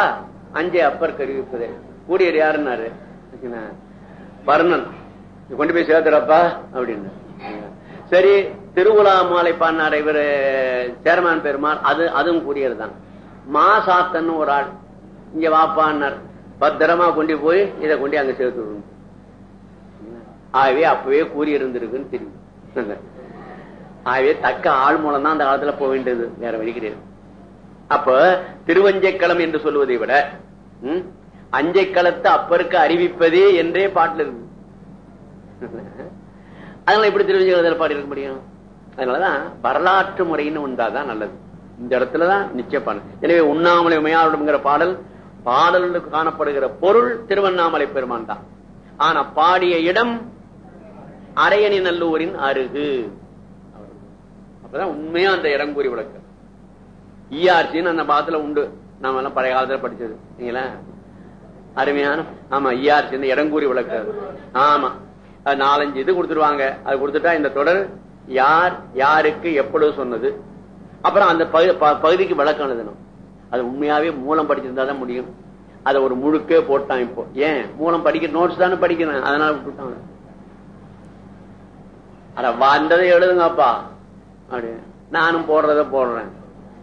அஞ்சே அப்பர் கருவிப்பது கூடியர் யாருன்னாரு? வர்ணன் பர்ணன். கொண்டு போய் சேர்த்துறப்பா அப்படின்னு. சரி திருவிழா மாலை பாடினார் இவரு சேர்மான் பெருமாள் அது அதுவும் கூரியர் தான். மாசாத்தன்னு ஒரு ஆள். இங்க வாப்பான்னார் பத்திரமா கொண்டு போய் இதை கொண்டு அங்க சேர்த்து விடணும். ஆகவே அப்பவே கூறி இருந்திருக்குன்னு தெரியும். ஆகவே தக்க ஆள் மூலம் தான் அந்த காலத்துல போக வேண்டியது. வேற வழி கிடையாது. அப்ப திருவஞ்சைக்களம் என்று சொல்வதை விட அஞ்சைக்களத்தை அப்பருக்கு அறிவிப்பதே என்றே பாட்டில் இருக்கு. அதனால எப்படி திருவஞ்சைக்களத்தில் பாடி இருக்க முடியும்? அதனாலதான் வரலாற்று முறைன்னு உண்டாதான் நல்லது. இந்த இடத்துலதான் நிச்சயப்பான எனவே உண்ணாமலை உமையாளுங்கிற பாடல் பாடலுக்கு காணப்படுகிற பொருள் திருவண்ணாமலை பெருமான் தான். ஆனா பாடிய இடம் அரையணி நல்லூரின் அருகு. அப்பதான் உண்மையா அந்த இடம் கூறி விளக்கு. இஆர்சின்னு அந்த பாத்துல உண்டு. நாம எல்லாம் பழைய காலத்துல படிச்சது. அருமையான ஆமா இஆர்சி இடங்கூறி விளக்கு அது. ஆமா. நாலஞ்சு இது கொடுத்துருவாங்க. அது கொடுத்துட்டா இந்த தொடர் யார் யாருக்கு எப்பொழுது சொன்னது? அப்புறம் அந்த பகு- ப- பகுதிக்கு விளக்கம் எழுதணும். அது உண்மையாவே மூலம் படிச்சிருந்தா தான் முடியும். அதை ஒரு முழுக்கே போட்டான் இப்போ. ஏன்? மூலம் படிக்க நோட்ஸ் தானே படிக்கிறேன். அதனால விட்டுட்டாங்க அட வந்ததை எழுதுங்கப்பா. அப்படி. நானும் போடுறத போடுறேன்.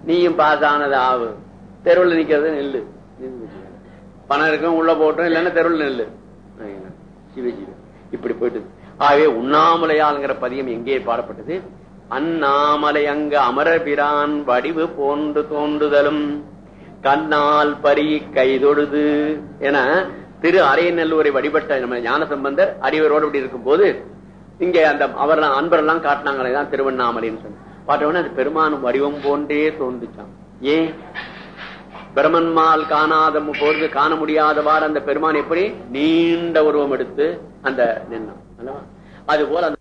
நீயும் பாஸ் ஆனது ஆவு. தெருவில் நிக்கிறது நெல்லு. பணம் இருக்கும் உள்ள போட்டோம் இல்லைன்னா தெருவில் நெல்லு. சிவ இப்படி போயிட்டு ஆகவே உண்ணாமலையாளுங்கிற பதியம் எங்கே பாடப்பட்டது? அண்ணாமலை அங்க அமரபிரான் வடிவு போன்று தோன்றுதலும். கண்ணால் பரி கைதொழுது என திரு அரையநல்லூரை வழிபட்ட நம்ம ஞான சம்பந்தர் அடிவரோடு இப்படி இருக்கும் போது இங்க அந்த அவர் அன்பரெல்லாம் காட்டினாங்களே தான் திருவண்ணாமலைன்னு சொன்ன பார்த்தவொடனே அது பெருமானும் வடிவம் போன்றே தோன்றுச்சான் ஏன்? பிரமன்மால் காணாத போது காண முடியாதவாறு அந்த பெருமான் எப்படி? நீண்ட உருவம் எடுத்து அந்த நின்னான் அது போல அந்த